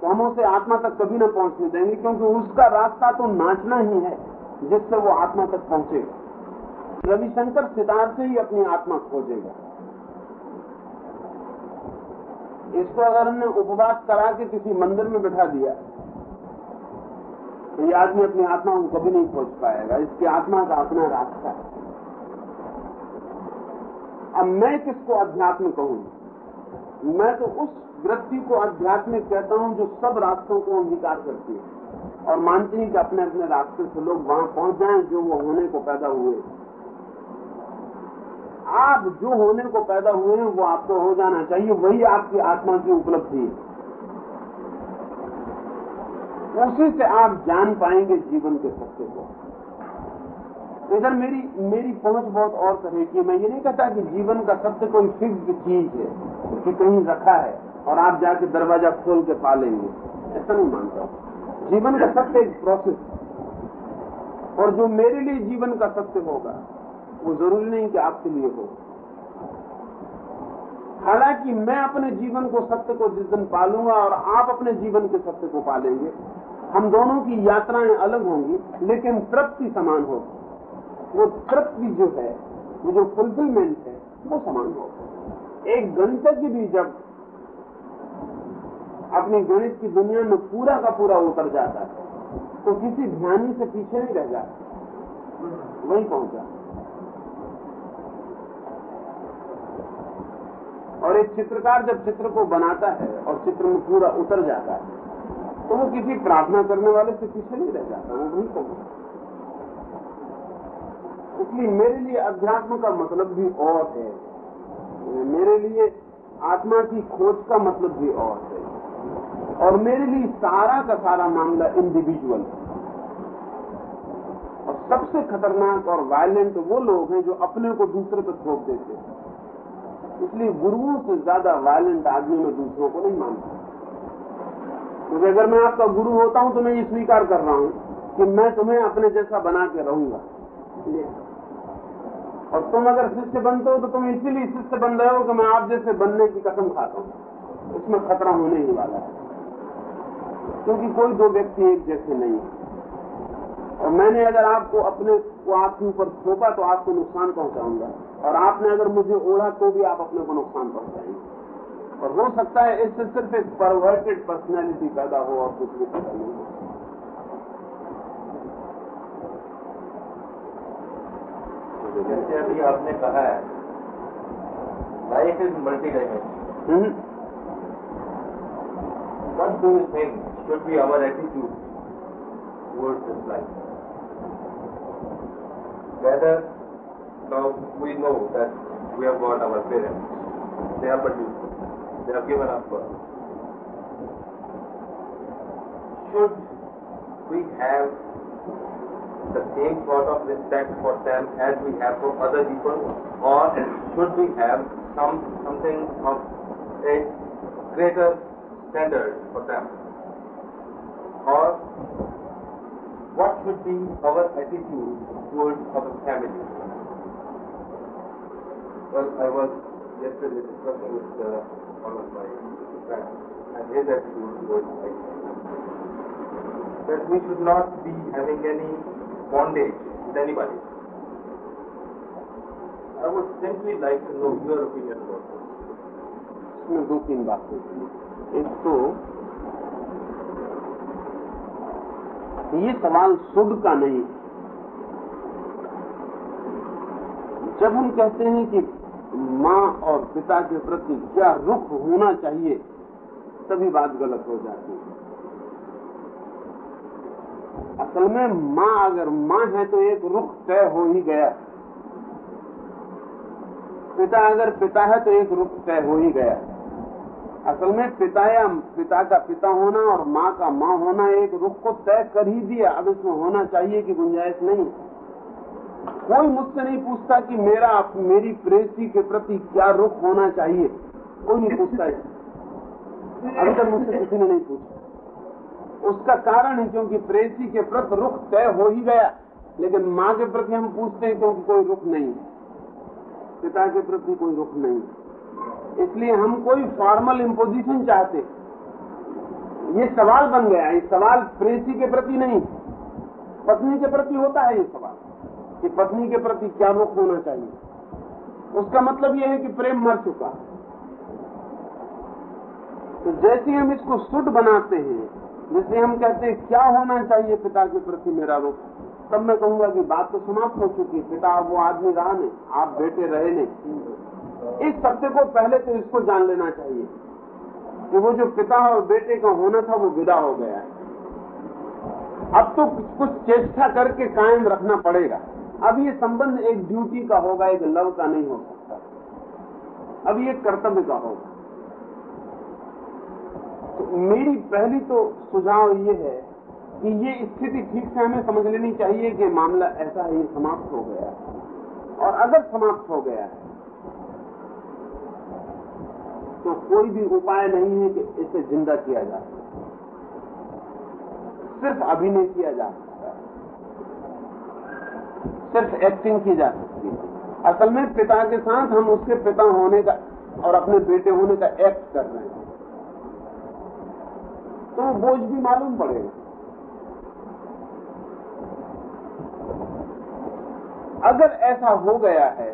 तो हम उसे आत्मा तक कभी ना पहुँचने देंगे, क्योंकि उसका रास्ता तो नाचना ही है, जिससे वो आत्मा तक पहुंचेगा। रविशंकर सितार से ही अपनी आत्मा खोजेगा। इसको अगर हमने उपवास करा के किसी मंदिर में बिठा दिया तो ये आदमी अपनी आत्मा को कभी नहीं खोज पाएगा। इसकी आत्मा का अपना रास्ता है। अब मैं किसको अध्यात्म कहूँ? मैं तो उस वृत्ति को आध्यात्मिक कहता हूँ जो सब रास्तों को अंगीकार करती है। और मानती है कि अपने अपने रास्ते से लोग वहाँ पहुँच जाए जो वो होने को पैदा हुए। आप जो होने को पैदा हुए हैं, वो आपको हो जाना चाहिए, वही आपकी आत्मा की उपलब्धि है। उसी से आप जान पाएँगे जीवन के सत्य को। इधर मेरी मेरी पहुँच बहुत और तरह की मैं ये नहीं कहता कि जीवन का सत्य कोई फिक्स चीज़ है, कि कहीं रखा है और आप जाके दरवाज़ा खोल के पा लेंगे। ऐसा नहीं मानता जीवन का सत्य एक प्रोसेस और जो मेरे लिए जीवन का सत्य होगा, वो ज़रूरी नहीं कि आपके लिए हो। हालाँकि मैं अपने जीवन को सत्य को जिस दिन पालूँगा और आप अपने जीवन के सत्य को पालेंगे, हम दोनों की यात्राएँ अलग होंगी, लेकिन तृप्ति समान होगी। वो तृप्ति जो है, वो जो फुलफिलमेंट है, वो समान होगा एक गणितज्ञ भी जब अपनी गणित की दुनिया में पूरा का पूरा उतर जाता है तो किसी ध्यानी से पीछे नहीं रह जाता। वहीं पहुँचा और एक चित्रकार जब चित्र को बनाता है और चित्र में पूरा उतर जाता है तो वो किसी प्रार्थना करने वाले से पीछे नहीं रह जाता, वो वहीं पहुँचा इसलिए मेरे लिए अध्यात्म का मतलब भी और है। मेरे लिए आत्मा की खोज का मतलब भी और है। और मेरे लिए सारा का सारा मामला इंडिविजुअल है और सबसे खतरनाक और वायलेंट वो लोग हैं जो अपने को दूसरे पर थोप देते हैं। इसलिए गुरुओं से ज़्यादा वायलेंट आदमी में दूसरों को नहीं मानता। क्योंकि अगर मैं आपका गुरु होता हूँ तो मैं ये स्वीकार कर रहा हूँ कि मैं तुम्हें अपने जैसा बना के रहूँगा। और तुम अगर शिष्य बनते हो तो तुम इसीलिए शिष्य बन रहे हो कि मैं आप जैसे बनने की कसम खाता हूँ। उसमें खतरा होने ही वाला है। क्योंकि कोई दो व्यक्ति एक जैसे नहीं है। और मैंने अगर आपको अपने को आपके ऊपर थोपा तो आपको नुकसान पहुंचाऊँगा। और आपने अगर मुझे ओढ़ा तो भी आप अपने को नुकसान पहुंचाएँगे। और हो सकता है इससे सिर्फ़ एक परवर्टेड पर्सनैलिटी पैदा हो और कुछ भी पैदा नहीं हो। जैसे अभी आपने कहा है life is multi dimension hmm, you think should be our attitude towards this life? Whether now we know that we have got our parents, they are produced, they have given us birth. Should we have the same sort of respect for them as we have for other people, or should we have some something of a greater standard for them? Or what should be our attitude towards our family? Well, I was yesterday discussing with uh, one of my friends, and his attitude towards life. That we should not be having any bondage with anybody. I would simply like to know your opinion about this. दो तीन बातें एक तो ये सवाल should का नहीं है। जब हम कहते हैं कि माँ और पिता के प्रति क्या रुख होना चाहिए तभी बात गलत हो जाती है असल में माँ अगर माँ है तो एक रुख तय हो ही गया। पिता अगर पिता है तो एक रुख तय हो ही गया। असल में पिता या पिता का पिता होना और माँ का माँ होना एक रुख को तय कर ही दिया। अब इसमें होना चाहिए कि गुंजाइश नहीं। कोई मुझसे नहीं पूछता कि मेरा, मेरी प्रेसी के प्रति क्या रुख होना चाहिए। कोई नहीं पूछता अभी तक मुझसे किसी ने नहीं पूछा। उसका कारण है क्योंकि प्रेसी के प्रति रुख तय हो ही गया। लेकिन माँ के प्रति हम पूछते हैं क्योंकि कोई रुख नहीं पिता के प्रति कोई रुख नहीं इसलिए हम कोई फॉर्मल इम्पोजिशन चाहते ये सवाल बन गया ये सवाल प्रेसी के प्रति नहीं पत्नी के प्रति होता है ये सवाल कि पत्नी के प्रति क्या रुख होना चाहिए। उसका मतलब यह है कि प्रेम मर चुका तो जैसे हम इसको सुट बनाते हैं जैसे हम कहते हैं, क्या होना चाहिए पिता के प्रति मेरा रुख? तब मैं कहूँगा कि बात तो समाप्त हो चुकी पिता वो आदमी रहा नहीं, आप बेटे रहे नहीं। इस सत्य को पहले तो इसको जान लेना चाहिए कि वो जो पिता और बेटे का होना था, वो विदा हो गया है। अब तो कुछ चेष्टा करके कायम रखना पड़ेगा। अब ये संबंध एक ड्यूटी का होगा, एक लव का नहीं हो सकता। अब ये कर्तव्य का होगा। तो मेरी पहली तो सुझाव ये है कि ये स्थिति ठीक से हमें समझ लेनी चाहिए कि मामला ऐसा है, ये समाप्त हो गया और अगर समाप्त हो गया है तो कोई भी उपाय नहीं है कि इसे ज़िंदा किया जा सकता सिर्फ़ अभिनय किया जा सकता है। सिर्फ़ एक्टिंग की जा सकती है। असल में पिता के साथ हम उसके पिता होने का और अपने बेटे होने का एक्ट कर रहे हैं। तो बोझ भी मालूम पड़ेगा अगर ऐसा हो गया है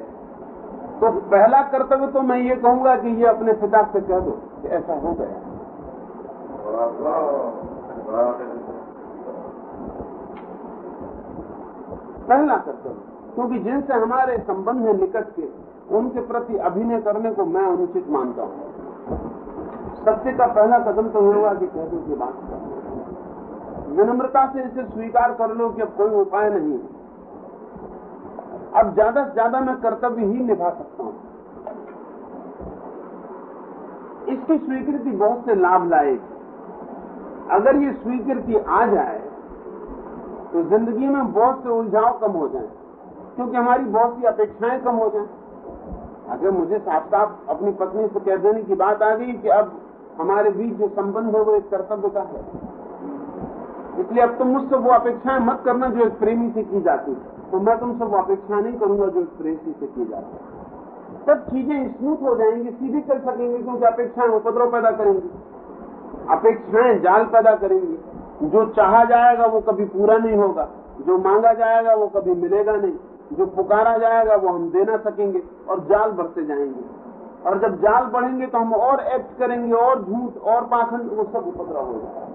तो पहला कर्तव्य तो मैं ये कहूँगा कि ये अपने पिता से कह दो कि ऐसा हो गया। पहला कर्तव्य, क्योंकि जिनसे हमारे संबंध है निकट के, उनके प्रति अभिनय करने को मैं अनुचित मानता हूँ। सत्य का पहला कदम तो होगा कि कह दो कि बात विनम्रता से इसे स्वीकार कर लो कि अब कोई उपाय नहीं अब ज़्यादा से ज़्यादा मैं कर्तव्य ही निभा सकता हूँ। इसकी स्वीकृति बहुत से लाभ लाएगी। अगर ये स्वीकृति आ जाए तो ज़िंदगी में बहुत से उलझाव कम हो जाए, क्योंकि हमारी बहुत सी अपेक्षाएँ कम हो जाए। अगर मुझे साफ़ साफ़ अपनी पत्नी से कह देने की बात आ गई कि अब हमारे बीच जो संबंध है, वो एक कर्तव्य का है। इसलिए अब तुम मुझसे वो अपेक्षाएँ मत करना जो एक प्रेमी से की जाती तो मैं तुमसे वो अपेक्षा नहीं करूँगा जो एक प्रेसी से की जाती तब चीज़ें स्मूथ हो जाएँगी, सीधी चल सकेंगे, क्योंकि अपेक्षाएँ उपद्रव पैदा करेंगी। अपेक्षाएँ जाल पैदा करेंगी। जो चाहा जाएगा, वो कभी पूरा नहीं होगा। जो मांगा जाएगा, वो कभी मिलेगा नहीं। जो पुकारा जाएगा, वो हम दे ना सकेंगे और जाल बढ़ते जाएँगे। और जब जाल बढ़ेंगे तो हम और एक्ट करेंगे, और झूठ, और पाखंड, वो सब उपद्रव हो जाएगा।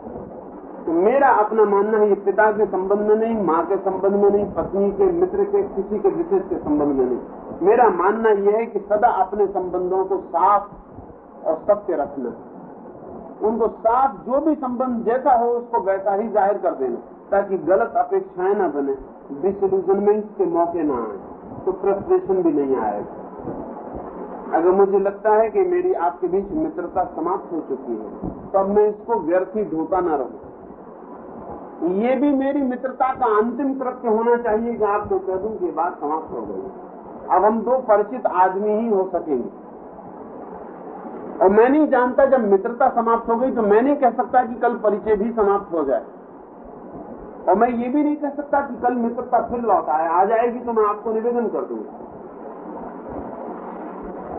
तो मेरा अपना मानना है, ये पिता के संबंध में नहीं, माँ के संबंध में नहीं, पत्नी के, मित्र के, किसी के विशेष के संबंध में नहीं। मेरा मानना यह है कि सदा अपने संबंधों को साफ़ और सत्य रखना। उनको साफ़ जो भी संबंध जैसा हो, उसको वैसा ही ज़ाहिर कर देना, ताकि गलत अपेक्षाएँ न बने डिसल्यूजनमेंट के मौके न आए तो फ्रस्ट्रेशन भी नहीं आएगा। अगर मुझे लगता है कि मेरी आपके बीच मित्रता समाप्त हो चुकी है, तब मैं इसको व्यर्थ ही ढोता न रहूँ। ये भी मेरी मित्रता का अंतिम कृत्य होना चाहिए, कि आप आपको कह दूँ कि बात समाप्त हो गई। अब हम दो परिचित आदमी ही हो सकेंगे। और मैं नहीं जानता जब मित्रता समाप्त हो गई तो मैं नहीं कह सकता कि कल परिचय भी समाप्त हो जाए। और मैं ये भी नहीं कह सकता कि कल मित्रता फिर लौट आए। आ जाएगी तो मैं आपको निवेदन कर दूँगा।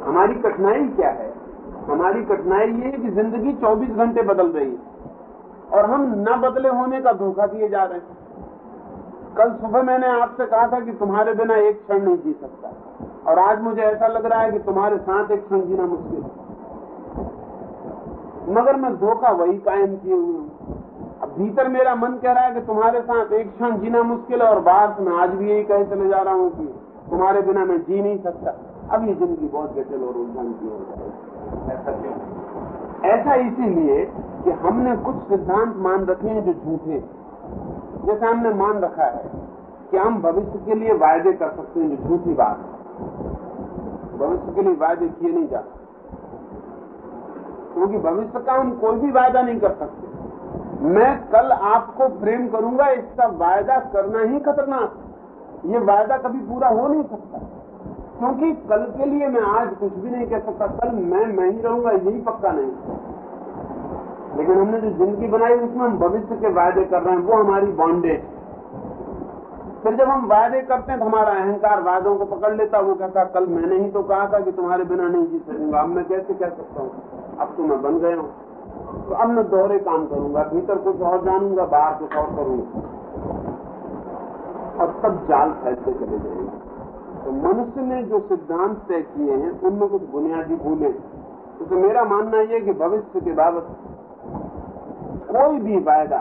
हमारी कठिनाई क्या है? हमारी कठिनाई ये है कि ज़िंदगी 24 घंटे बदल रही है। और हम न बदले होने का धोखा दिए जा रहे हैं। कल सुबह मैंने आपसे कहा था कि तुम्हारे बिना एक क्षण नहीं जी सकता। और आज मुझे ऐसा लग रहा है कि तुम्हारे साथ एक क्षण जीना मुश्किल है। मगर मैं धोखा वही कायम किए हुए हूँ। अब भीतर मेरा मन कह रहा है कि तुम्हारे साथ एक क्षण जीना मुश्किल है और बाहर से मैं आज भी यही कहे चले जा रहा हूँ कि तुम्हारे बिना मैं जी नहीं सकता। अब ये ज़िंदगी बहुत जटिल और उलझन की हो जाएगी ऐसा क्यों? ऐसा इसीलिए कि हमने कुछ सिद्धांत मान रखे हैं जो झूठे जैसे हमने मान रखा है कि हम भविष्य के लिए वायदे कर सकते हैं जो झूठी बात है। भविष्य के लिए वायदे किए नहीं जा सकते। क्योंकि भविष्य का हम कोई भी वायदा नहीं कर सकते। मैं कल आपको प्रेम करूँगा इसका वायदा करना ही खतरनाक ये वायदा कभी पूरा हो नहीं सकता। क्योंकि कल के लिए मैं आज कुछ भी नहीं कह सकता, कल मैं मैं ही रहूँगा, यही पक्का नहीं। लेकिन हमने जो ज़िंदगी बनाई, उसमें हम भविष्य के वायदे कर रहे हैं, वो हमारी बॉन्डेज फिर जब हम वायदे करते हैं तो हमारा अहंकार वायदों को पकड़ लेता, वो कहता, कल मैंने ही तो कहा था कि तुम्हारे बिना नहीं जी सकूँगा। अब मैं कैसे कह सकता हूँ? अब तो मैं बन गया हूँ। तो अब मैं दोहरे काम करूँगा, भीतर कुछ और जानूँगा, बाहर कुछ और करूँगा। और सब जाल फैलते चले जाएँगे। तो मनुष्य ने जो सिद्धांत तय किए हैं, उनमें कुछ बुनियादी भूले तो मेरा मानना यह कि भविष्य के बाबत कोई भी वायदा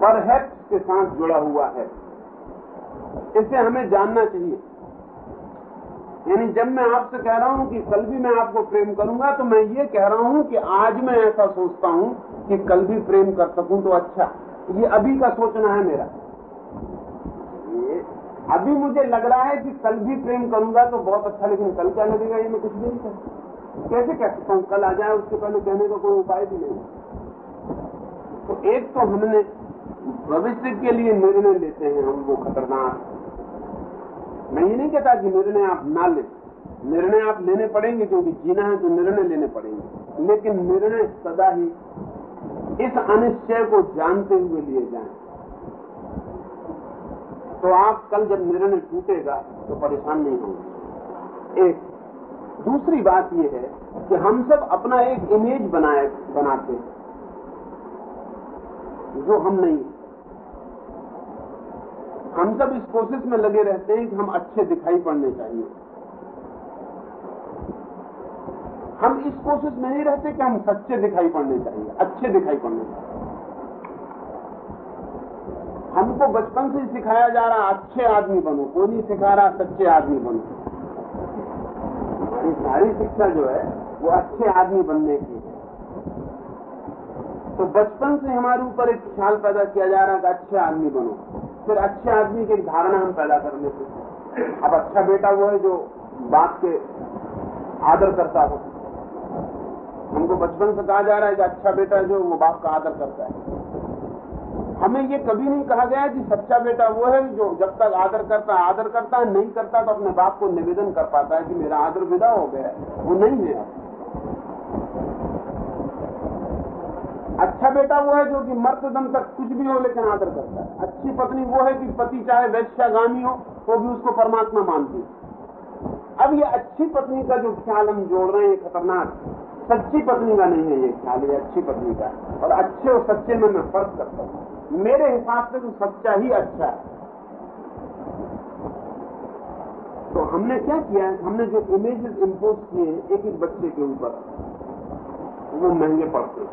परहैप्स के साथ जुड़ा हुआ है। इसे हमें जानना चाहिए। यानी जब मैं आपसे कह रहा हूँ कि कल भी मैं आपको प्रेम करूँगा तो मैं ये कह रहा हूँ कि आज मैं ऐसा सोचता हूँ कि कल भी प्रेम कर सकूँ तो अच्छा। ये अभी का सोचना है मेरा। ये अभी मुझे लग रहा है कि कल भी प्रेम करूँगा तो बहुत अच्छा लेकिन कल क्या लगेगा, ये मैं कुछ नहीं कर कैसे कह सकता हूँ? कल आ जाए, उसके पहले कहने का कोई उपाय भी नहीं। तो एक तो हमने भविष्य के लिए निर्णय लेते हैं हम, वो खतरनाक। मैं ये नहीं कहता कि निर्णय आप ना लें। निर्णय आप लेने पड़ेंगे, क्योंकि जीना है तो निर्णय लेने पड़ेंगे। लेकिन निर्णय सदा ही इस अनिश्चय को जानते हुए लिए जाएँ। तो आप कल जब निर्णय टूटेगा तो परेशान नहीं होंगे। एक। दूसरी बात यह है कि हम सब अपना एक इमेज बनाए, बनाते हैं। जो हम नहीं हम सब इस कोशिश में लगे रहते हैं कि हम अच्छे दिखाई पड़ने चाहिए। हम इस कोशिश में नहीं रहते कि हम सच्चे दिखाई पड़ने चाहिए, अच्छे दिखाई पड़ने चाहिए। हमको बचपन से सिखाया जा रहा, अच्छे आदमी बनो। कोई नहीं सिखा रहा, सच्चे आदमी बनो। हमारी सारी शिक्षा जो है, वो अच्छे आदमी बनने की है। तो बचपन से हमारे ऊपर एक ख्याल पैदा किया जा रहा है कि अच्छे आदमी बनो। फिर अच्छे आदमी की एक धारणा हम पैदा करने से अब अच्छा बेटा वो है जो बाप के आदर करता हो। हमको बचपन से कहा जा रहा है कि अच्छा बेटा जो वो बाप का आदर करता है। हमें ये कभी नहीं कहा गया कि सच्चा बेटा वो है जो जब तक आदर करता है आदर करता है नहीं करता तो अपने बाप को निवेदन कर पाता है कि मेरा आदर विदा हो गया वो नहीं है। अच्छा बेटा वो है जो कि मर्द दम तक कुछ भी हो लेकिन आदर करता है। अच्छी पत्नी वो है कि पति चाहे वैश्यागामी हो, वो भी उसको परमात्मा मानती है। अब ये अच्छी पत्नी का जो ख्याल हम जोड़ रहे हैं खतरनाक, सच्ची पत्नी का नहीं है ये ख्याल, ये अच्छी पत्नी का और अच्छे और सच्चे में मैं फ़र्क करता हूँ। मेरे हिसाब से तो सच्चा ही अच्छा है। तो हमने क्या किया है? हमने जो इमेजेस इम्पोज किए एक एक बच्चे के ऊपर, वो महँगे पड़ते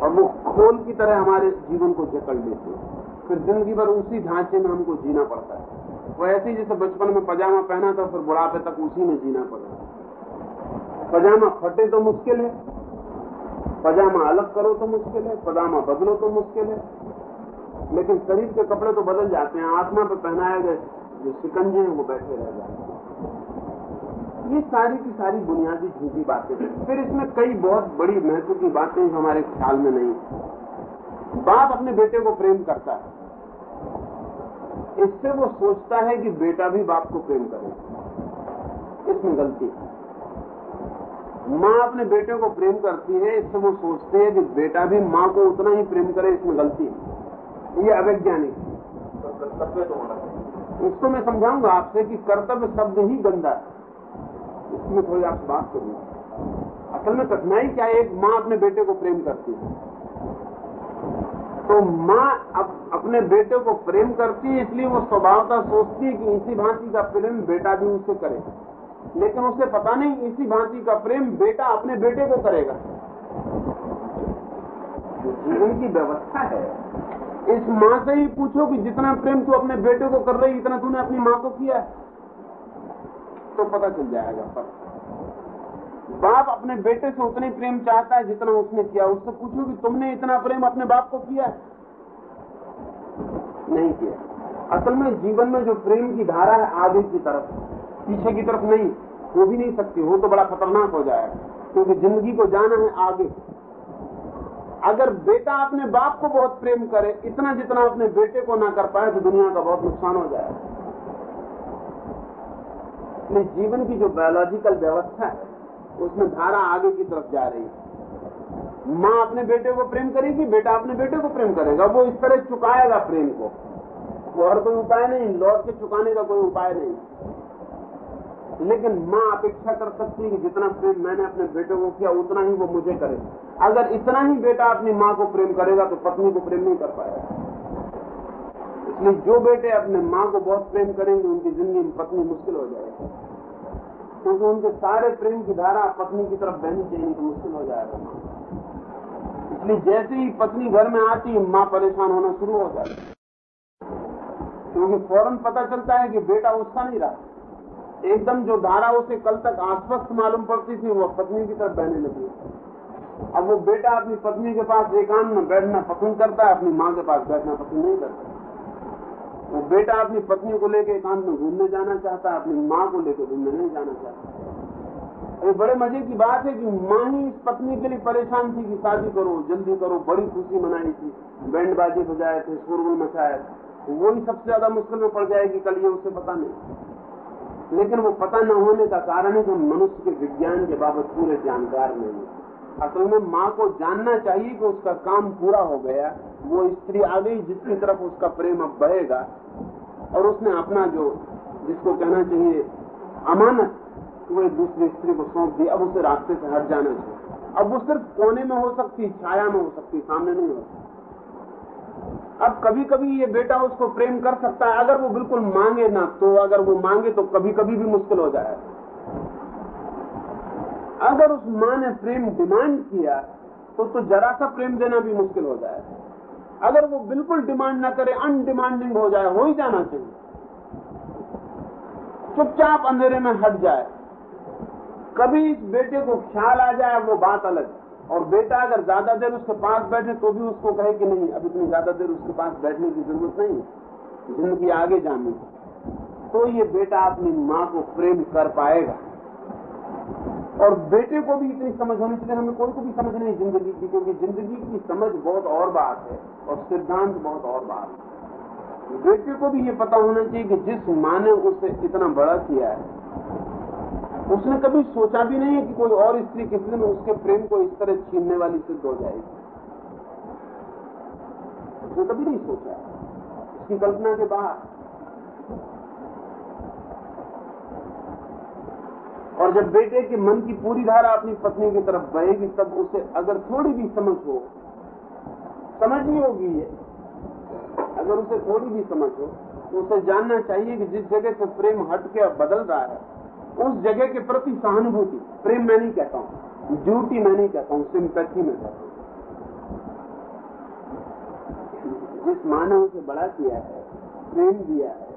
और वो खोल की तरह हमारे जीवन को जकड़ लेते हैं। फिर ज़िंदगी भर उसी ढांचे में हमको जीना पड़ता है। वो ऐसे ही जैसे बचपन में पजामा पहना था, फिर बुढ़ापे तक उसी में जीना पड़ेगा पजामा फटे तो मुश्किल है, पजामा अलग करो तो मुश्किल है, पजामा बदलो तो मुश्किल है। लेकिन शरीर के कपड़े तो बदल जाते हैं, आत्मा पे पहनाए गए जो शिकंजे हैं वो बैठे रह जाते हैं। ये सारी की सारी बुनियादी झूठी बातें फिर इसमें कई बहुत बड़ी महत्व की बातें हमारे ख्याल में नहीं बाप अपने बेटे को प्रेम करता है। इससे वो सोचता है कि बेटा भी बाप को प्रेम करे। इसमें गलती है। माँ अपने बेटे को प्रेम करती है, इससे वो सोचते हैं कि बेटा भी माँ को उतना ही प्रेम करे, इसमें गलती है। ये अवैज्ञानिक। कर्तव्य तो होना इसको मैं समझाऊँगा आपसे कि कर्तव्य शब्द ही गंदा है। इसमें थोड़ी आपसे बात करूँगा असल में कठिनाई क्या है? एक माँ अपने बेटे को प्रेम करती है। तो माँ अप, अपने बेटे को प्रेम करती है इसलिए वो स्वभावता सोचती है कि इसी भांति का प्रेम बेटा भी उससे करे लेकिन उसे पता नहीं इसी भांति का प्रेम बेटा अपने बेटे को करेगा। जीवन की व्यवस्था है। इस माँ से ही पूछो कि जितना प्रेम तू अपने बेटे को कर रही, इतना तूने अपनी माँ को किया है? तो पता चल जाएगा फ़र्क बाप अपने बेटे से उतने प्रेम चाहता है जितना उसने किया। उससे पूछो कि तुमने इतना प्रेम अपने बाप को किया है? नहीं किया। असल में जीवन में जो प्रेम की धारा है, आगे की तरफ़, पीछे की तरफ़ नहीं हो भी नहीं सकती। हो तो बड़ा खतरनाक हो जाएगा, क्योंकि ज़िंदगी को जाना है आगे। अगर बेटा अपने बाप को बहुत प्रेम करे, इतना जितना अपने बेटे को ना कर पाए तो दुनिया का बहुत नुकसान हो जाएगा। इसलिए जीवन की जो बायोलॉजिकल व्यवस्था है, उसमें धारा आगे की तरफ़ जा रही है। माँ अपने बेटे को प्रेम करेगी, बेटा अपने बेटे को प्रेम करेगा। वो इस तरह चुकाएगा प्रेम को। वो और कोई उपाय नहीं, लौट के चुकाने का कोई उपाय नहीं। लेकिन माँ अपेक्षा कर सकती है कि जितना प्रेम मैंने अपने बेटे को किया, उतना ही वो मुझे करे अगर इतना ही बेटा अपनी माँ को प्रेम करेगा तो पत्नी को प्रेम नहीं कर पाएगा। इसलिए जो बेटे अपने माँ को बहुत प्रेम करेंगे, उनकी ज़िंदगी में पत्नी मुश्किल हो जाएगी। क्योंकि उनके सारे प्रेम की धारा पत्नी की तरफ़ बहनी चाहिए तो मुश्किल हो जाएगा इसलिए जैसे ही पत्नी घर में आती, माँ परेशान होना शुरू हो जाती। क्योंकि फ़ौरन पता चलता है कि बेटा उसका नहीं रहा। एकदम जो धारा उसे कल तक आश्वस्त मालूम पड़ती थी, वो पत्नी की तरफ़ बहने लगी। अब वो बेटा अपनी पत्नी के पास एकांत में बैठना पसंद करता है, अपनी माँ के पास बैठना पसंद नहीं करता। वो बेटा अपनी पत्नी को लेकर एकांत में घूमने जाना चाहता है, अपनी माँ को लेकर घूमने नहीं जाना चाहता। ये बड़े मज़े की बात है कि माँ ही इस पत्नी के लिए परेशान थी कि शादी करो, जल्दी करो, बड़ी खुशी मनाई थी। बैंड बाजी बजाए थे, शोरगुल मचाए थे वो ही सबसे ज़्यादा मुश्किल में पड़ जाएगी, कल ये उसे पता नहीं। लेकिन वो पता न होने का कारण है कि मनुष्य के विज्ञान के बाबत पूरे जानकार नहीं है। असल में माँ को जानना चाहिए कि उसका काम पूरा हो गया, वो स्त्री आ गई जिसकी तरफ़ उसका प्रेम अब बहेगा, और उसने अपना जो, जिसको कहना चाहिए अमानत, वो एक दूसरी स्त्री को सौंप दी। अब उसे रास्ते से हट जाना चाहिए। अब वो सिर्फ़ कोने में हो सकती, छाया में हो सकती, सामने नहीं हो सकती। अब कभी कभी ये बेटा उसको प्रेम कर सकता है, अगर वो बिल्कुल मांगे ना तो अगर वो मांगे तो कभी कभी भी मुश्किल हो जाए। अगर उस माँ ने प्रेम डिमांड किया तो तो जरा सा प्रेम देना भी मुश्किल हो जाए। अगर वो बिल्कुल डिमांड ना करे, अनडिमांडिंग हो जाए, हो ही जाना चाहिए। चुपचाप अंधेरे में हट जाए। कभी इस बेटे को ख्याल आ जाए, वो बात अलग और बेटा अगर ज़्यादा देर उसके पास बैठे तो भी उसको कहे कि नहीं, अब इतनी ज़्यादा देर उसके पास बैठने की ज़रूरत नहीं ज़िंदगी आगे जानी तो ये बेटा अपनी माँ को प्रेम कर पाएगा। और बेटे को भी इतनी समझ होनी चाहिए, हमें कोई को भी समझ नहीं ज़िंदगी की, क्योंकि ज़िंदगी की समझ बहुत और बात है और सिद्धांत बहुत और बात है। बेटे को भी ये पता होना चाहिए कि जिस माँ ने उसे इतना बड़ा किया है उसने कभी सोचा भी नहीं है कि कोई और स्त्री किसी दिन उसके प्रेम को इस तरह छीनने वाली सिद्ध हो जाएगी। उसने कभी नहीं सोचा। इसकी कल्पना के बाहर और जब बेटे के मन की पूरी धारा अपनी पत्नी की तरफ़ बहेगी, तब उसे अगर थोड़ी भी समझ हो, समझ ही होगी ये। अगर उसे थोड़ी भी समझ हो तो उसे जानना चाहिए कि जिस जगह से प्रेम हट के बदल रहा है उस जगह के प्रति सहानुभूति। प्रेम मैं नहीं कहता हूँ ड्यूटी मैं नहीं कहता हूँ सिंपैथी में कहता हूँ। जिस माँ ने उसे बड़ा किया है, प्रेम दिया है,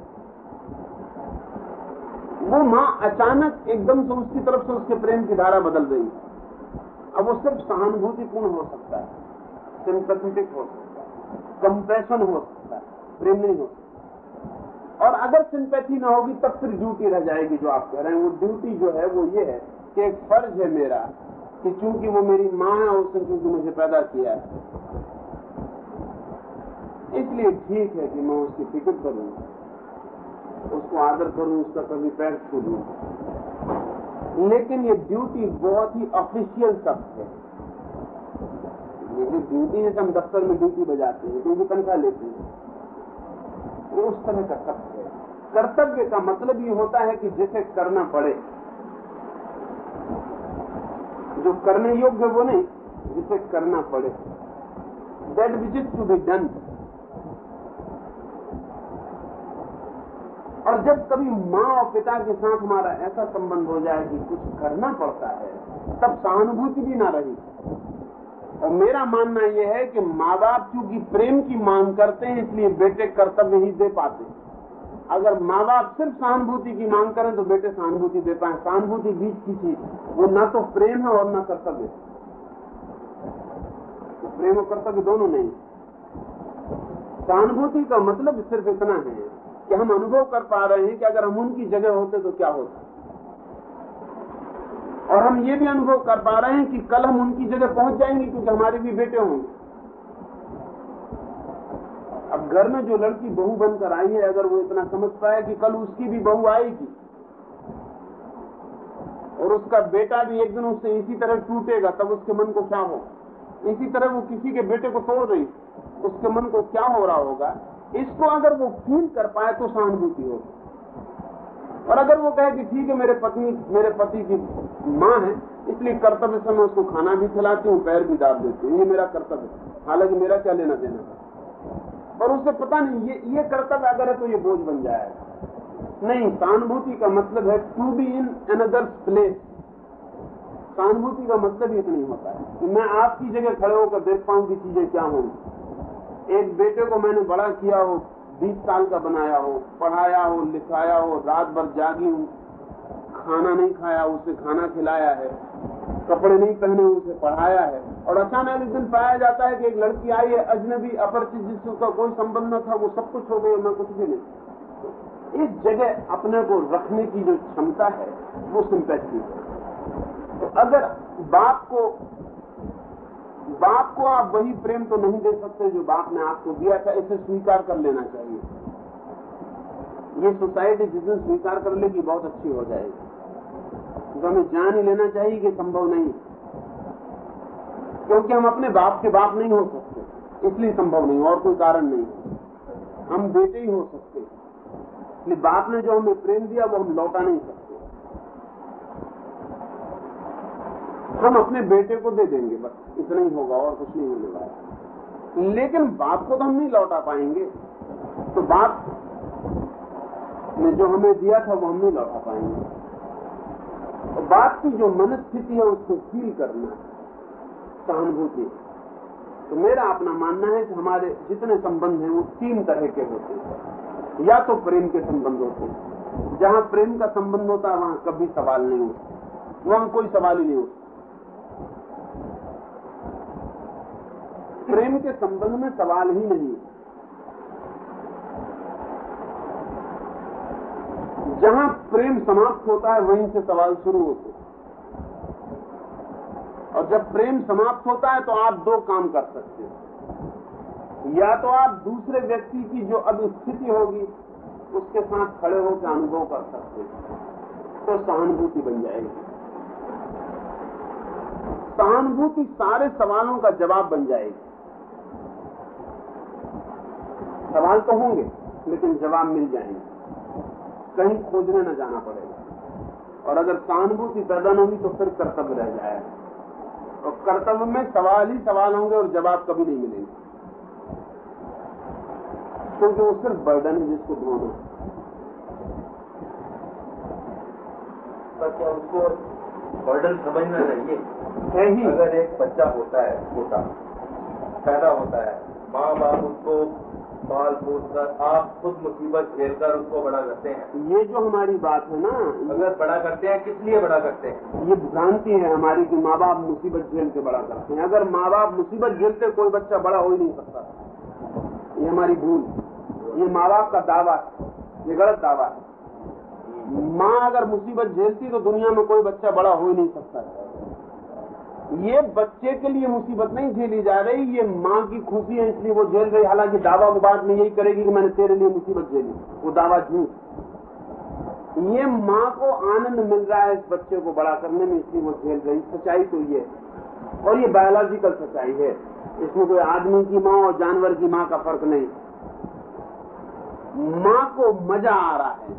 वो माँ अचानक एकदम से उसकी तरफ़ से उसके प्रेम की धारा बदल रही है अब वो सिर्फ़ सहानुभूतिपूर्ण हो सकता है सिंपथेटिक हो सकता है कंप्रेशन हो सकता है, प्रेम नहीं हो सकता। और अगर सिंपैथी ना होगी, तब फिर ड्यूटी रह जाएगी जो आप कह रहे हैं। वो ड्यूटी जो है, वो ये है कि एक फ़र्ज़ है मेरा कि चूँकि वो मेरी माँ है, उसने चूँकि मुझे पैदा किया है। इसलिए ठीक है कि मैं उसकी फ़िक्र करूँ, उसको आदर करूँ, उसका कभी पैर छू लेकिन ये ड्यूटी बहुत ही ऑफिशियल शब्द है। ये ड्यूटी जैसे हम दफ्तर में ड्यूटी बजाते हैं क्योंकि तनख्वाह लेते हैं उस तरह का शब्द है। कर्तव्य का मतलब ये होता है कि जिसे करना पड़े। जो करने योग्य वो नहीं, जिसे करना पड़े। That is to be done और जब कभी माँ और पिता के साथ हमारा ऐसा संबंध हो जाए कि कुछ करना पड़ता है, तब सहानुभूति भी ना रही। और मेरा मानना यह है कि माँ बाप चूँकि प्रेम की मांग करते हैं, इसलिए बेटे कर्तव्य ही दे पाते। अगर माँ बाप सिर्फ़ सहानुभूति की मांग करें तो बेटे सहानुभूति दे पाए। सहानुभूति बीच की चीज़। वो न तो प्रेम है और न कर्तव्य। तो प्रेम और कर्तव्य दोनों नहीं। सहानुभूति का मतलब सिर्फ़ इतना है कि हम अनुभव कर पा रहे हैं कि अगर हम उनकी जगह होते तो क्या होता। और हम ये भी अनुभव कर पा रहे हैं कि कल हम उनकी जगह पहुँच जाएँगे क्योंकि हमारे भी बेटे होंगे। अब घर में जो लड़की बहू बनकर आई है, अगर वो इतना समझ पाए कि कल उसकी भी बहू आएगी, और उसका बेटा भी एक दिन उससे इसी तरह टूटेगा, तब उसके मन को क्या हो? इसी तरह वो किसी के बेटे को तोड़ रही, उसके मन को क्या हो रहा होगा? इसको अगर वो फील कर पाए तो सहानुभूति होगी। और अगर वो कहे कि ठीक है, मेरे पत्नी, मेरे पति की माँ है, इसलिए कर्तव्य से मैं उसको खाना भी खिलाती हूँ, पैर भी दाब देती हूँ, ये मेरा कर्तव्य हालाँकि मेरा क्या लेना देना और उसे पता नहीं, ये ये कर्तव्य अगर है तो ये बोझ बन जाएगा। नहीं, सहानुभूति का मतलब है to be in another place सहानुभूति का मतलब ही नहीं होता है कि मैं आपकी जगह खड़े होकर देख पाऊँ कि चीज़ें क्या होंगी एक बेटे को मैंने बड़ा किया हो, बीस साल का बनाया हो, पढ़ाया हो, लिखाया हो, रात भर जागी हूँ, खाना नहीं खाया, उसे खाना खिलाया है। कपड़े नहीं पहने, उसे पढ़ाया है। और अचानक एक दिन पाया जाता है कि एक लड़की आई है, अजनबी, अपरिचित, जिससे उसका कोई संबंध न था, वो सब कुछ हो गई मैं कुछ भी नहीं। इस जगह अपने को रखने की जो क्षमता है, वो सिंपैथी है तो अगर बाप को बाप को आप वही प्रेम तो नहीं दे सकते जो बाप ने आपको दिया था, इसे स्वीकार कर लेना चाहिए। ये सोसाइटी जिस दिन स्वीकार कर लेगी, बहुत अच्छी हो जाएगी। तो हमें जान ही लेना चाहिए कि संभव नहीं क्योंकि हम अपने बाप के बाप नहीं हो सकते, इसलिए संभव नहीं, और कोई कारण नहीं। हम बेटे ही हो सकते इसलिए बाप ने जो हमें प्रेम दिया, वो हम लौटा नहीं सकते। हम अपने बेटे को दे देंगे, बस इतना ही होगा, और कुछ नहीं होने वाला। लेकिन बाप को तो हम नहीं लौटा पाएँगे। तो बाप ने जो हमें दिया था, वो हम नहीं लौटा पाएँगे। और बाप की जो मनस्थिति है उसको फील करना सहानुभूति। तो मेरा अपना मानना है कि हमारे जितने संबंध हैं वो तीन तरह के होते हैं। या तो प्रेम के संबंध होते हैं। जहाँ प्रेम का संबंध होता है, वहाँ कभी सवाल नहीं होता। वहाँ कोई सवाल ही नहीं होता। प्रेम के संबंध में सवाल ही नहीं जहाँ प्रेम समाप्त होता है, वहीं से सवाल शुरू होते और जब प्रेम समाप्त होता है तो आप दो काम कर सकते हो। या तो आप दूसरे व्यक्ति की जो अब स्थिति होगी, उसके साथ खड़े होकर अनुभव कर सकते हो। तो सहानुभूति बन जाएगी। सहानुभूति सारे सवालों का जवाब बन जाएगी। सवाल तो होंगे, लेकिन जवाब मिल जाएँगे। कहीं खोजने न जाना पड़ेगा। और अगर सहानुभूति पैदा न हुई तो फिर कर्तव्य रह जाएगा। और कर्तव्य में सवाल ही सवाल होंगे और जवाब कभी नहीं मिलेंगे। क्योंकि वो सिर्फ़ बर्डन है जिसको पर क्या उसको बर्डन समझना चाहिए। है ही। अगर एक बच्चा होता है छोटा पैदा होता है माँ बाप उसको पाल पोस कर आप खुद मुसीबत झेलकर उसको बड़ा करते हैं। ये जो हमारी बात है ना अगर बड़ा करते हैं किस लिए बड़ा करते हैं? ये भ्रांति है हमारी कि माँ बाप मुसीबत झेल के बड़ा करते हैं। अगर माँ बाप मुसीबत झेलते कोई बच्चा बड़ा हो ही नहीं सकता। ये हमारी भूल। ये माँ बाप का दावा है। ये गलत दावा है। माँ अगर मुसीबत झेलती तो दुनिया में कोई बच्चा बड़ा हो ही नहीं सकता। ये बच्चे के लिए मुसीबत नहीं झेली जा रही, ये माँ की खुशी है, इसलिए वो झेल रही, हालाँकि दावा वो बाद में यही करेगी कि मैंने तेरे लिए मुसीबत झेली। वो दावा झूठ। ये माँ को आनंद मिल रहा है इस बच्चे को बड़ा करने में, इसलिए वो झेल रही। सच्चाई तो ये और ये बायोलॉजिकल सच्चाई है। इसमें कोई आदमी की माँ और जानवर की माँ का फ़र्क नहीं। माँ को मज़ा आ रहा है।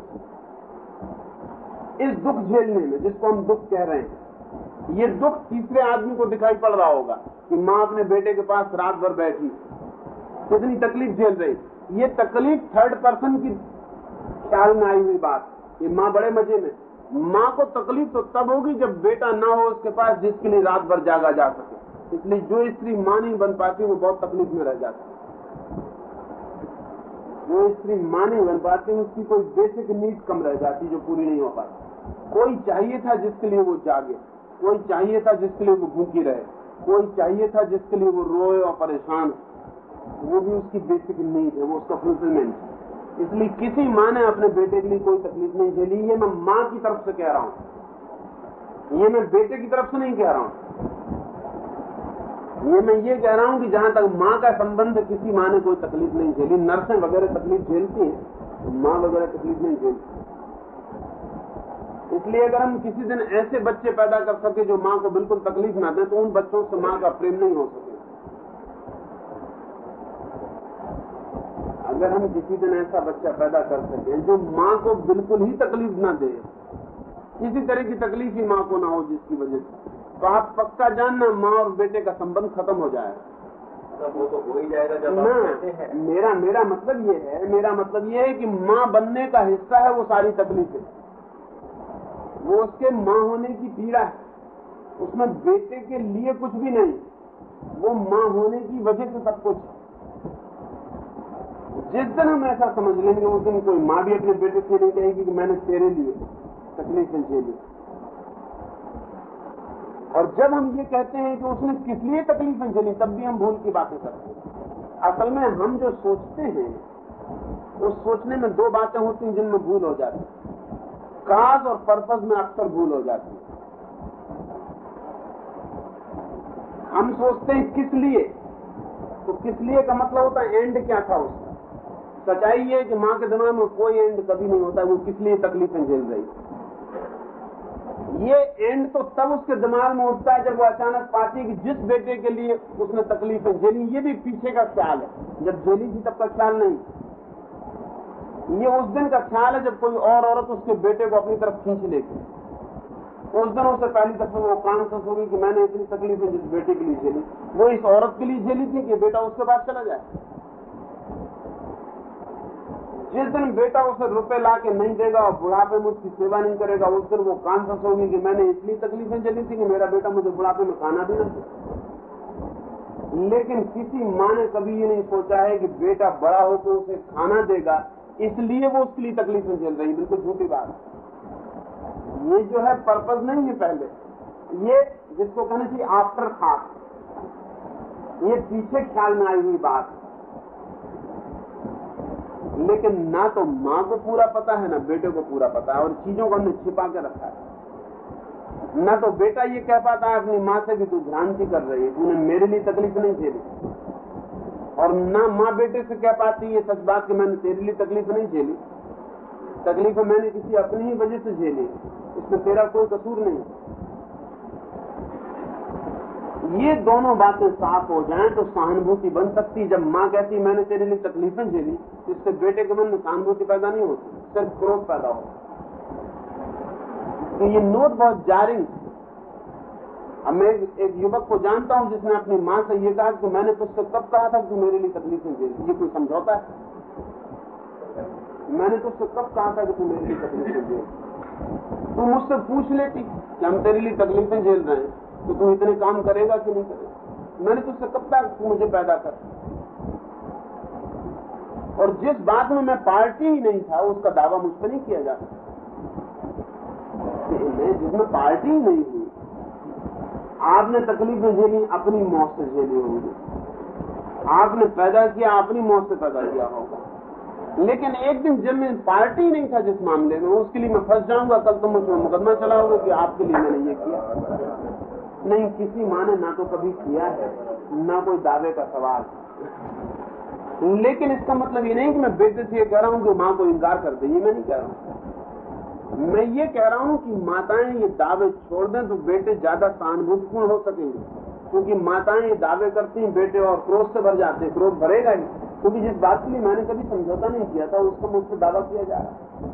इस दुख झेलने में, जिसको हम दुख कह रहे हैं। ये दुख तीसरे आदमी को दिखाई पड़ रहा होगा कि माँ अपने बेटे के पास रात भर बैठी, कितनी तकलीफ़ झेल रही। ये तकलीफ़ थर्ड पर्सन की ख्याल में आई हुई बात। ये माँ बड़े मज़े में। माँ को तकलीफ़ तो तब होगी जब बेटा ना हो उसके पास, जिसके लिए रात भर जागा जा सके। इसलिए जो स्त्री माँ नहीं बन पाती, वो बहुत तकलीफ़ में रह जाती जो स्त्री माँ नहीं बन पाती, उसकी कोई बेसिक नीड कम रह जाती, जो पूरी नहीं हो पाती। कोई चाहिए था जिसके लिए वो जागे। कोई चाहिए था जिसके लिए वो भूखी रहे, कोई चाहिए था जिसके लिए वो रोए और परेशान वो भी उसकी बेसिक नीड है वो उसका फुलफिलमेंट इसलिए किसी माँ ने अपने बेटे के लिए कोई तकलीफ़ नहीं झेली, ये मैं माँ की तरफ़ से कह रहा हूँ। ये मैं बेटे की तरफ़ से नहीं कह रहा हूँ। ये मैं ये कह रहा हूँ कि जहाँ तक माँ का संबंध किसी माँ ने कोई तकलीफ़ नहीं झेली, नर्सें वगैरह तकलीफ़ झेलती हैं माँ वगैरह तकलीफ़ नहीं झेलती। इसलिए अगर हम किसी दिन ऐसे बच्चे पैदा कर सके जो माँ को बिल्कुल तकलीफ़ ना दे तो उन बच्चों से माँ का प्रेम नहीं हो सके। अगर हम किसी दिन ऐसा बच्चा पैदा कर सके जो माँ को बिल्कुल ही तकलीफ़ ना दे किसी तरह की तकलीफ़ ही माँ को ना हो जिसकी वजह से तो आप पक्का जानना माँ और बेटे का संबंध खत्म हो जाएगा। तब वो तो हो ही जाएगा जब ना मेरा मेरा मतलब ये है मेरा मतलब ये है कि माँ बनने का हिस्सा है वो सारी तकलीफें। वो उसके माँ होने की पीड़ा है। उसमें बेटे के लिए कुछ भी नहीं। वो माँ होने की वजह से सब कुछ है। जिस दिन हम ऐसा समझ लेंगे, उस दिन कोई माँ भी अपने बेटे से नहीं कहेगी कि मैंने तेरे लिए तकलीफें झेली। और जब हम ये कहते हैं कि उसने किस लिए तकलीफें झेली, तब भी हम भूल की बातें करते हैं। असल में हम जो सोचते हैं, उस सोचने में दो बातें होती हैं जिनमें भूल हो जाती है। काज और पर्पज में अक्सर भूल हो जाती है। हम सोचते हैं, किस लिए? तो किस लिए का मतलब होता है एंड क्या था उसका? सच्चाई है कि माँ के दिमाग में कोई एंड कभी नहीं होता, वो किस लिए तकलीफें झेल रही ये एंड तो तब उसके दिमाग में उठता है जब वो अचानक पाती है कि जिस बेटे के लिए उसने तकलीफें झेली, ये भी पीछे का ख्याल है। जब झेली थी तब का ख्याल नहीं। ये उस दिन का ख्याल है जब कोई और औरत उसके बेटे को अपनी तरफ़ खींच लेगी उस दिन उसे पहली दफे वो कॉन्सियस होगी कि मैंने इतनी तकलीफें जिस बेटे के लिए झेली। वो इस औरत के लिए झेली थी कि बेटा उसके बाद चला जाए। जिस दिन बेटा उसे रुपए ला के नहीं देगा और बुढ़ापे में उसकी सेवा नहीं करेगा, उस दिन वो कॉन्सियस होगी कि मैंने इसलिए तकलीफें झेली थी कि मेरा बेटा मुझे बुढ़ापे में खाना भी न लेकिन किसी माँ ने कभी ये नहीं सोचा है कि बेटा बड़ा होकर उसे खाना देगा इसलिए वो उसके लिए तकलीफें झेल रही, बिल्कुल झूठी बात। ये जो है पर्पज नहीं है पहले। ये जिसको कहना चाहिए आफ्टर थाट ये पीछे ख्याल में आई हुई बात। लेकिन ना तो माँ को पूरा पता है, ना बेटे को पूरा पता है, और चीज़ों को हमने छिपा के रखा है। ना तो बेटा ये कह पाता है, अपनी माँ से कि तू भ्रांति कर रही है, तूने मेरे लिए तकलीफ़ नहीं झेली। और ना माँ बेटे से कह पाती ये सच बात कि मैंने तेरे लिए तकलीफ़ नहीं झेली? तकलीफ़ मैंने किसी अपनी ही वजह से झेली। इसमें तेरा कोई कसूर नहीं। ये दोनों बातें साफ़ हो जाएँ तो सहानुभूति बन सकती जब माँ कहती मैंने तेरे लिए तकलीफें झेली तो इससे बेटे के मन में सहानुभूति पैदा नहीं होती, सिर्फ़ क्रोध पैदा हो। तो ये नोट बहुत जारिंग अब मैं एक युवक को जानता हूँ जिसने अपनी माँ से ये कहा कि मैंने तुझसे कब कहा था कि मेरे लिए तकलीफें झेली ये कोई समझौता है? मैंने तो उससे कब कहा था कि तू मेरे लिए तकलीफें झेल तू मुझसे पूछ लेती कि हम तेरे लिए तकलीफें झेल रहे हैं तो तू इतने काम करेगा कि नहीं करेगा? मैंने तुझसे कब कहा तू मुझे पैदा कर? और जिस बात में मैं पार्टी ही नहीं था, उसका दावा मुझ पर नहीं किया जा सकता। जिसमें पार्टी ही नहीं हुई आपने तकलीफें झेली, अपनी मौत से झेली होंगी। आपने पैदा किया, अपनी मौत से पैदा किया होगा। लेकिन एक दिन जब मैं पार्टी नहीं था जिस मामले में, उसके लिए मैं फंस जाऊँगा कल तो मुझे मुकदमा चलाओगे कि आपके लिए मैंने ये किया। नहीं, किसी माँ ने ना तो कभी किया है, ना कोई दावे का सवाल। लेकिन इसका मतलब ये नहीं कि मैं बेटे से ये कह रहा हूँ कि माँ को इनकार कर दे, ये मैं नहीं कह रहा हूँ। मैं ये कह रहा हूँ कि माताएँ ये दावे छोड़ दें तो बेटे ज़्यादा सहानुभूतिपूर्ण हो सकेंगे। क्योंकि माताएँ ये दावे करती हैं, बेटे और क्रोध से भर जाते हैं। क्रोध भरेगा ही। क्योंकि जिस बात के लिए मैंने कभी समझौता नहीं किया था, उसका मुझसे दावा किया जा रहा है।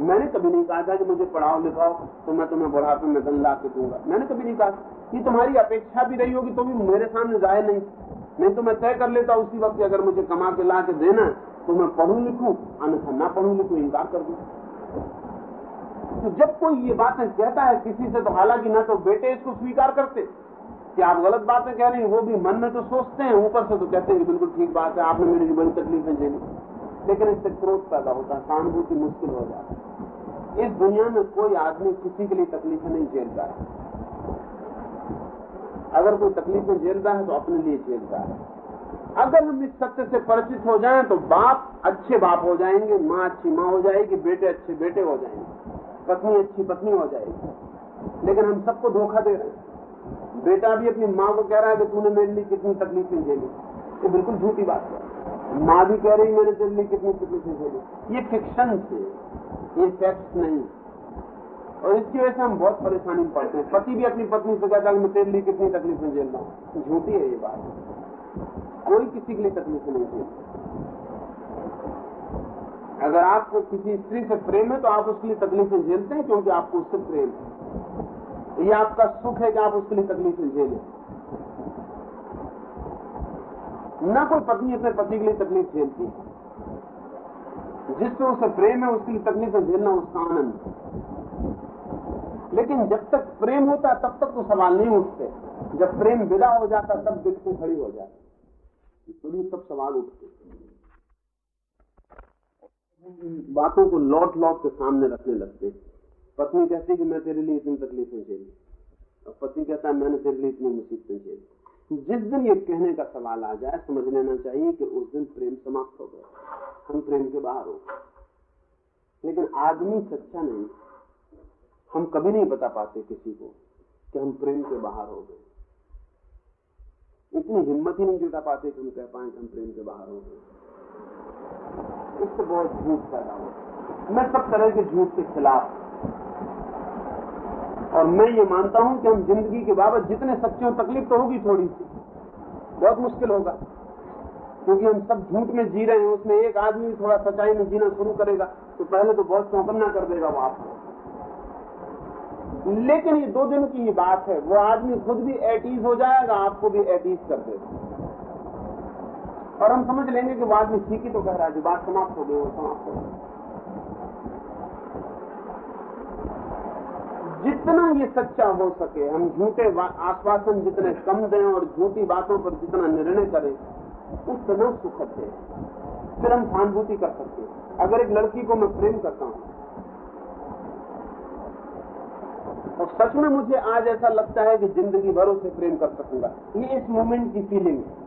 मैंने कभी नहीं कहा था कि मुझे पढ़ाओ लिखाओ तो मैं तुम्हें बुढ़ापे में धन ला के दूँगा। मैंने कभी नहीं कहा कि तुम्हारी अपेक्षा भी रही होगी तो भी मेरे सामने जाए नहीं। नहीं तो मैं तय कर लेता उसी वक्त अगर मुझे कमा के ला के देना तो मैं पढ़ू लिखूं, अन्यथा ना पढ़ू लिखू, इनकार कर दू। तो जब कोई ये बातें कहता है किसी से तो हालाँकि ना तो बेटे इसको स्वीकार करते। कि आप गलत बातें कह रहे हैं? वो भी मन में तो सोचते हैं, ऊपर से तो कहते हैं कि बिल्कुल ठीक बात है, आपने मेरी बड़ी तकलीफें झेली। लेकिन इससे क्रोध पैदा होता है, सहानुभूति मुश्किल हो जाता है। इस दुनिया में कोई आदमी किसी के लिए तकलीफें नहीं झेलता है। अगर कोई तकलीफें झेलता है तो अपने लिए झेलता है। अगर हम इस सत्य से परिचित हो जाएँ तो बाप अच्छे बाप हो जाएँगे, माँ अच्छी माँ हो जाएगी, बेटे अच्छे बेटे हो जाएँगे। पत्नी अच्छी पत्नी हो जाएगी। लेकिन हम सबको धोखा दे रहे हैं। बेटा भी अपनी माँ को कह रहा है कि तूने मेरे लिए कितनी तकलीफें झेली। ये बिल्कुल झूठी बात है। माँ भी कह रही मेरे तेरे लिए कितनी तकलीफें झेली। ये फिक्शन है ये फैक्ट नहीं। और इसकी वजह से हम बहुत परेशानी में पड़ते हैं। पति भी अपनी पत्नी से कहता है मैं तेरे लिए कितनी तकलीफें झेल रहा हूँ। झूठी है ये बात। कोई किसी के लिए तकलीफ़ नहीं झेलती। अगर आपको किसी स्त्री से प्रेम है तो आप उसके लिए तकलीफें झेलते हैं, क्योंकि आपको उससे प्रेम है। ये आपका सुख है कि आप उसके लिए तकलीफें झेलें। न कोई पत्नी अपने पति के लिए तकलीफ़ झेलती है। जिससे उसे प्रेम है, उसके लिए तकलीफें झेलना उसका आनंद है। लेकिन जब तक प्रेम होता है, तब तक तो सवाल नहीं उठते। जब प्रेम विदा हो जाता तब दिक्कतें खड़ी हो जाती इसलिए सब सवाल उठते बातों को लौट लौट के सामने रखने लगते हैं। पत्नी कहती है कि मैं तेरे लिए इतनी तकलीफें झेली। और पति कहता है, मैंने तेरे लिए इतनी मुसीबतें झेली। जिस दिन ये कहने का सवाल आ जाए, समझ लेना चाहिए कि उस दिन प्रेम समाप्त हो गया। हम प्रेम के बाहर हो लेकिन आदमी सच्चा नहीं। हम कभी नहीं बता पाते किसी को कि हम प्रेम के बाहर हो गए। इतनी हिम्मत ही नहीं जुटा पाते कि हम कह पाए कि हम प्रेम के बाहर हो गए। इससे बहुत झूठ पैदा हो मैं सब तरह के झूठ के खिलाफ और मैं ये मानता हूँ कि हम ज़िंदगी के बाबत जितने सच्चे हो तकलीफ़ तो होगी थोड़ी सी। बहुत मुश्किल होगा। क्योंकि हम सब झूठ में जी रहे हैं, उसमें एक आदमी थोड़ा सच्चाई में जीना शुरू करेगा तो पहले तो बहुत चौकन्ना कर देगा वो आपको। लेकिन ये दो दिन की ये बात है, वो आदमी खुद भी एटीज हो जाएगा, आपको भी एटीज कर देगा। और हम समझ लेंगे कि वो में ठीक ही तो कह रहा है, जो बात समाप्त हो गई, वो समाप्त हो जितना ये सच्चा हो सके, हम झूठे आश्वासन जितने कम दें और झूठी बातों पर जितना निर्णय करें, उतना सुखद है। फिर हम सहानुभूति कर सकते हैं। अगर एक लड़की को मैं प्रेम करता हूँ, और सच में मुझे आज ऐसा लगता है कि ज़िंदगी भर उसे प्रेम कर सकूँगा, ये इस मोमेंट की फीलिंग है।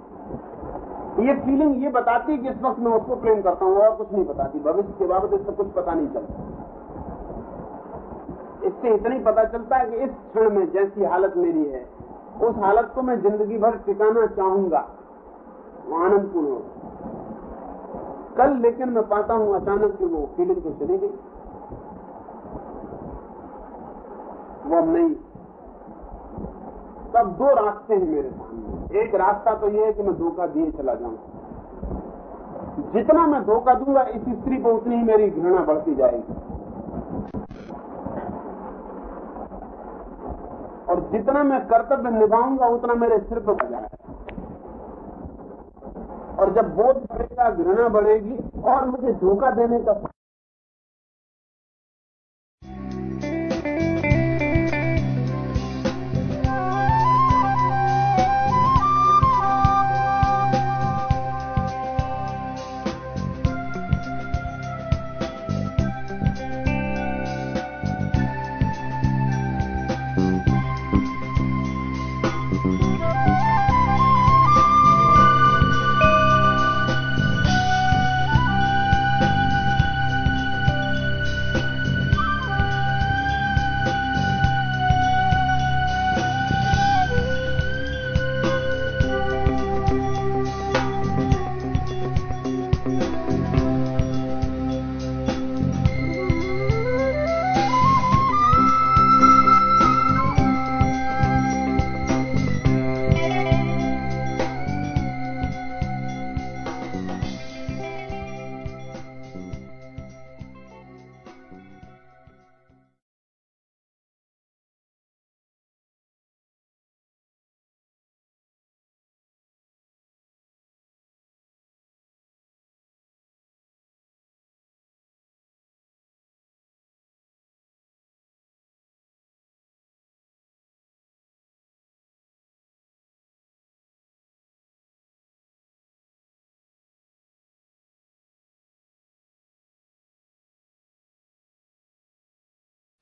ये फीलिंग ये बताती कि इस वक्त मैं उसको प्रेम करता हूँ और कुछ नहीं बताती। भविष्य के बाबत इससे कुछ पता नहीं चलता। इससे इतना ही पता चलता है कि इस क्षण में जैसी हालत मेरी है, उस हालत को मैं ज़िंदगी भर टिकाना चाहूँगा। वो आनंदपूर्ण हो कल लेकिन मैं पाता हूँ अचानक कि वो फीलिंग तो चली गई। वो नहीं। तब दो रास्ते हैं मेरे सामने। एक रास्ता तो यह है कि मैं धोखा दिए चला जाऊँ। जितना मैं धोखा दूँगा, इस स्त्री को उतनी ही मेरी घृणा बढ़ती जाएगी। और जितना मैं कर्तव्य निभाऊँगा, उतना मेरे सिर पर जाएगा और जब बोध बढ़ेगा, घृणा बढ़ेगी, और मुझे धोखा देने का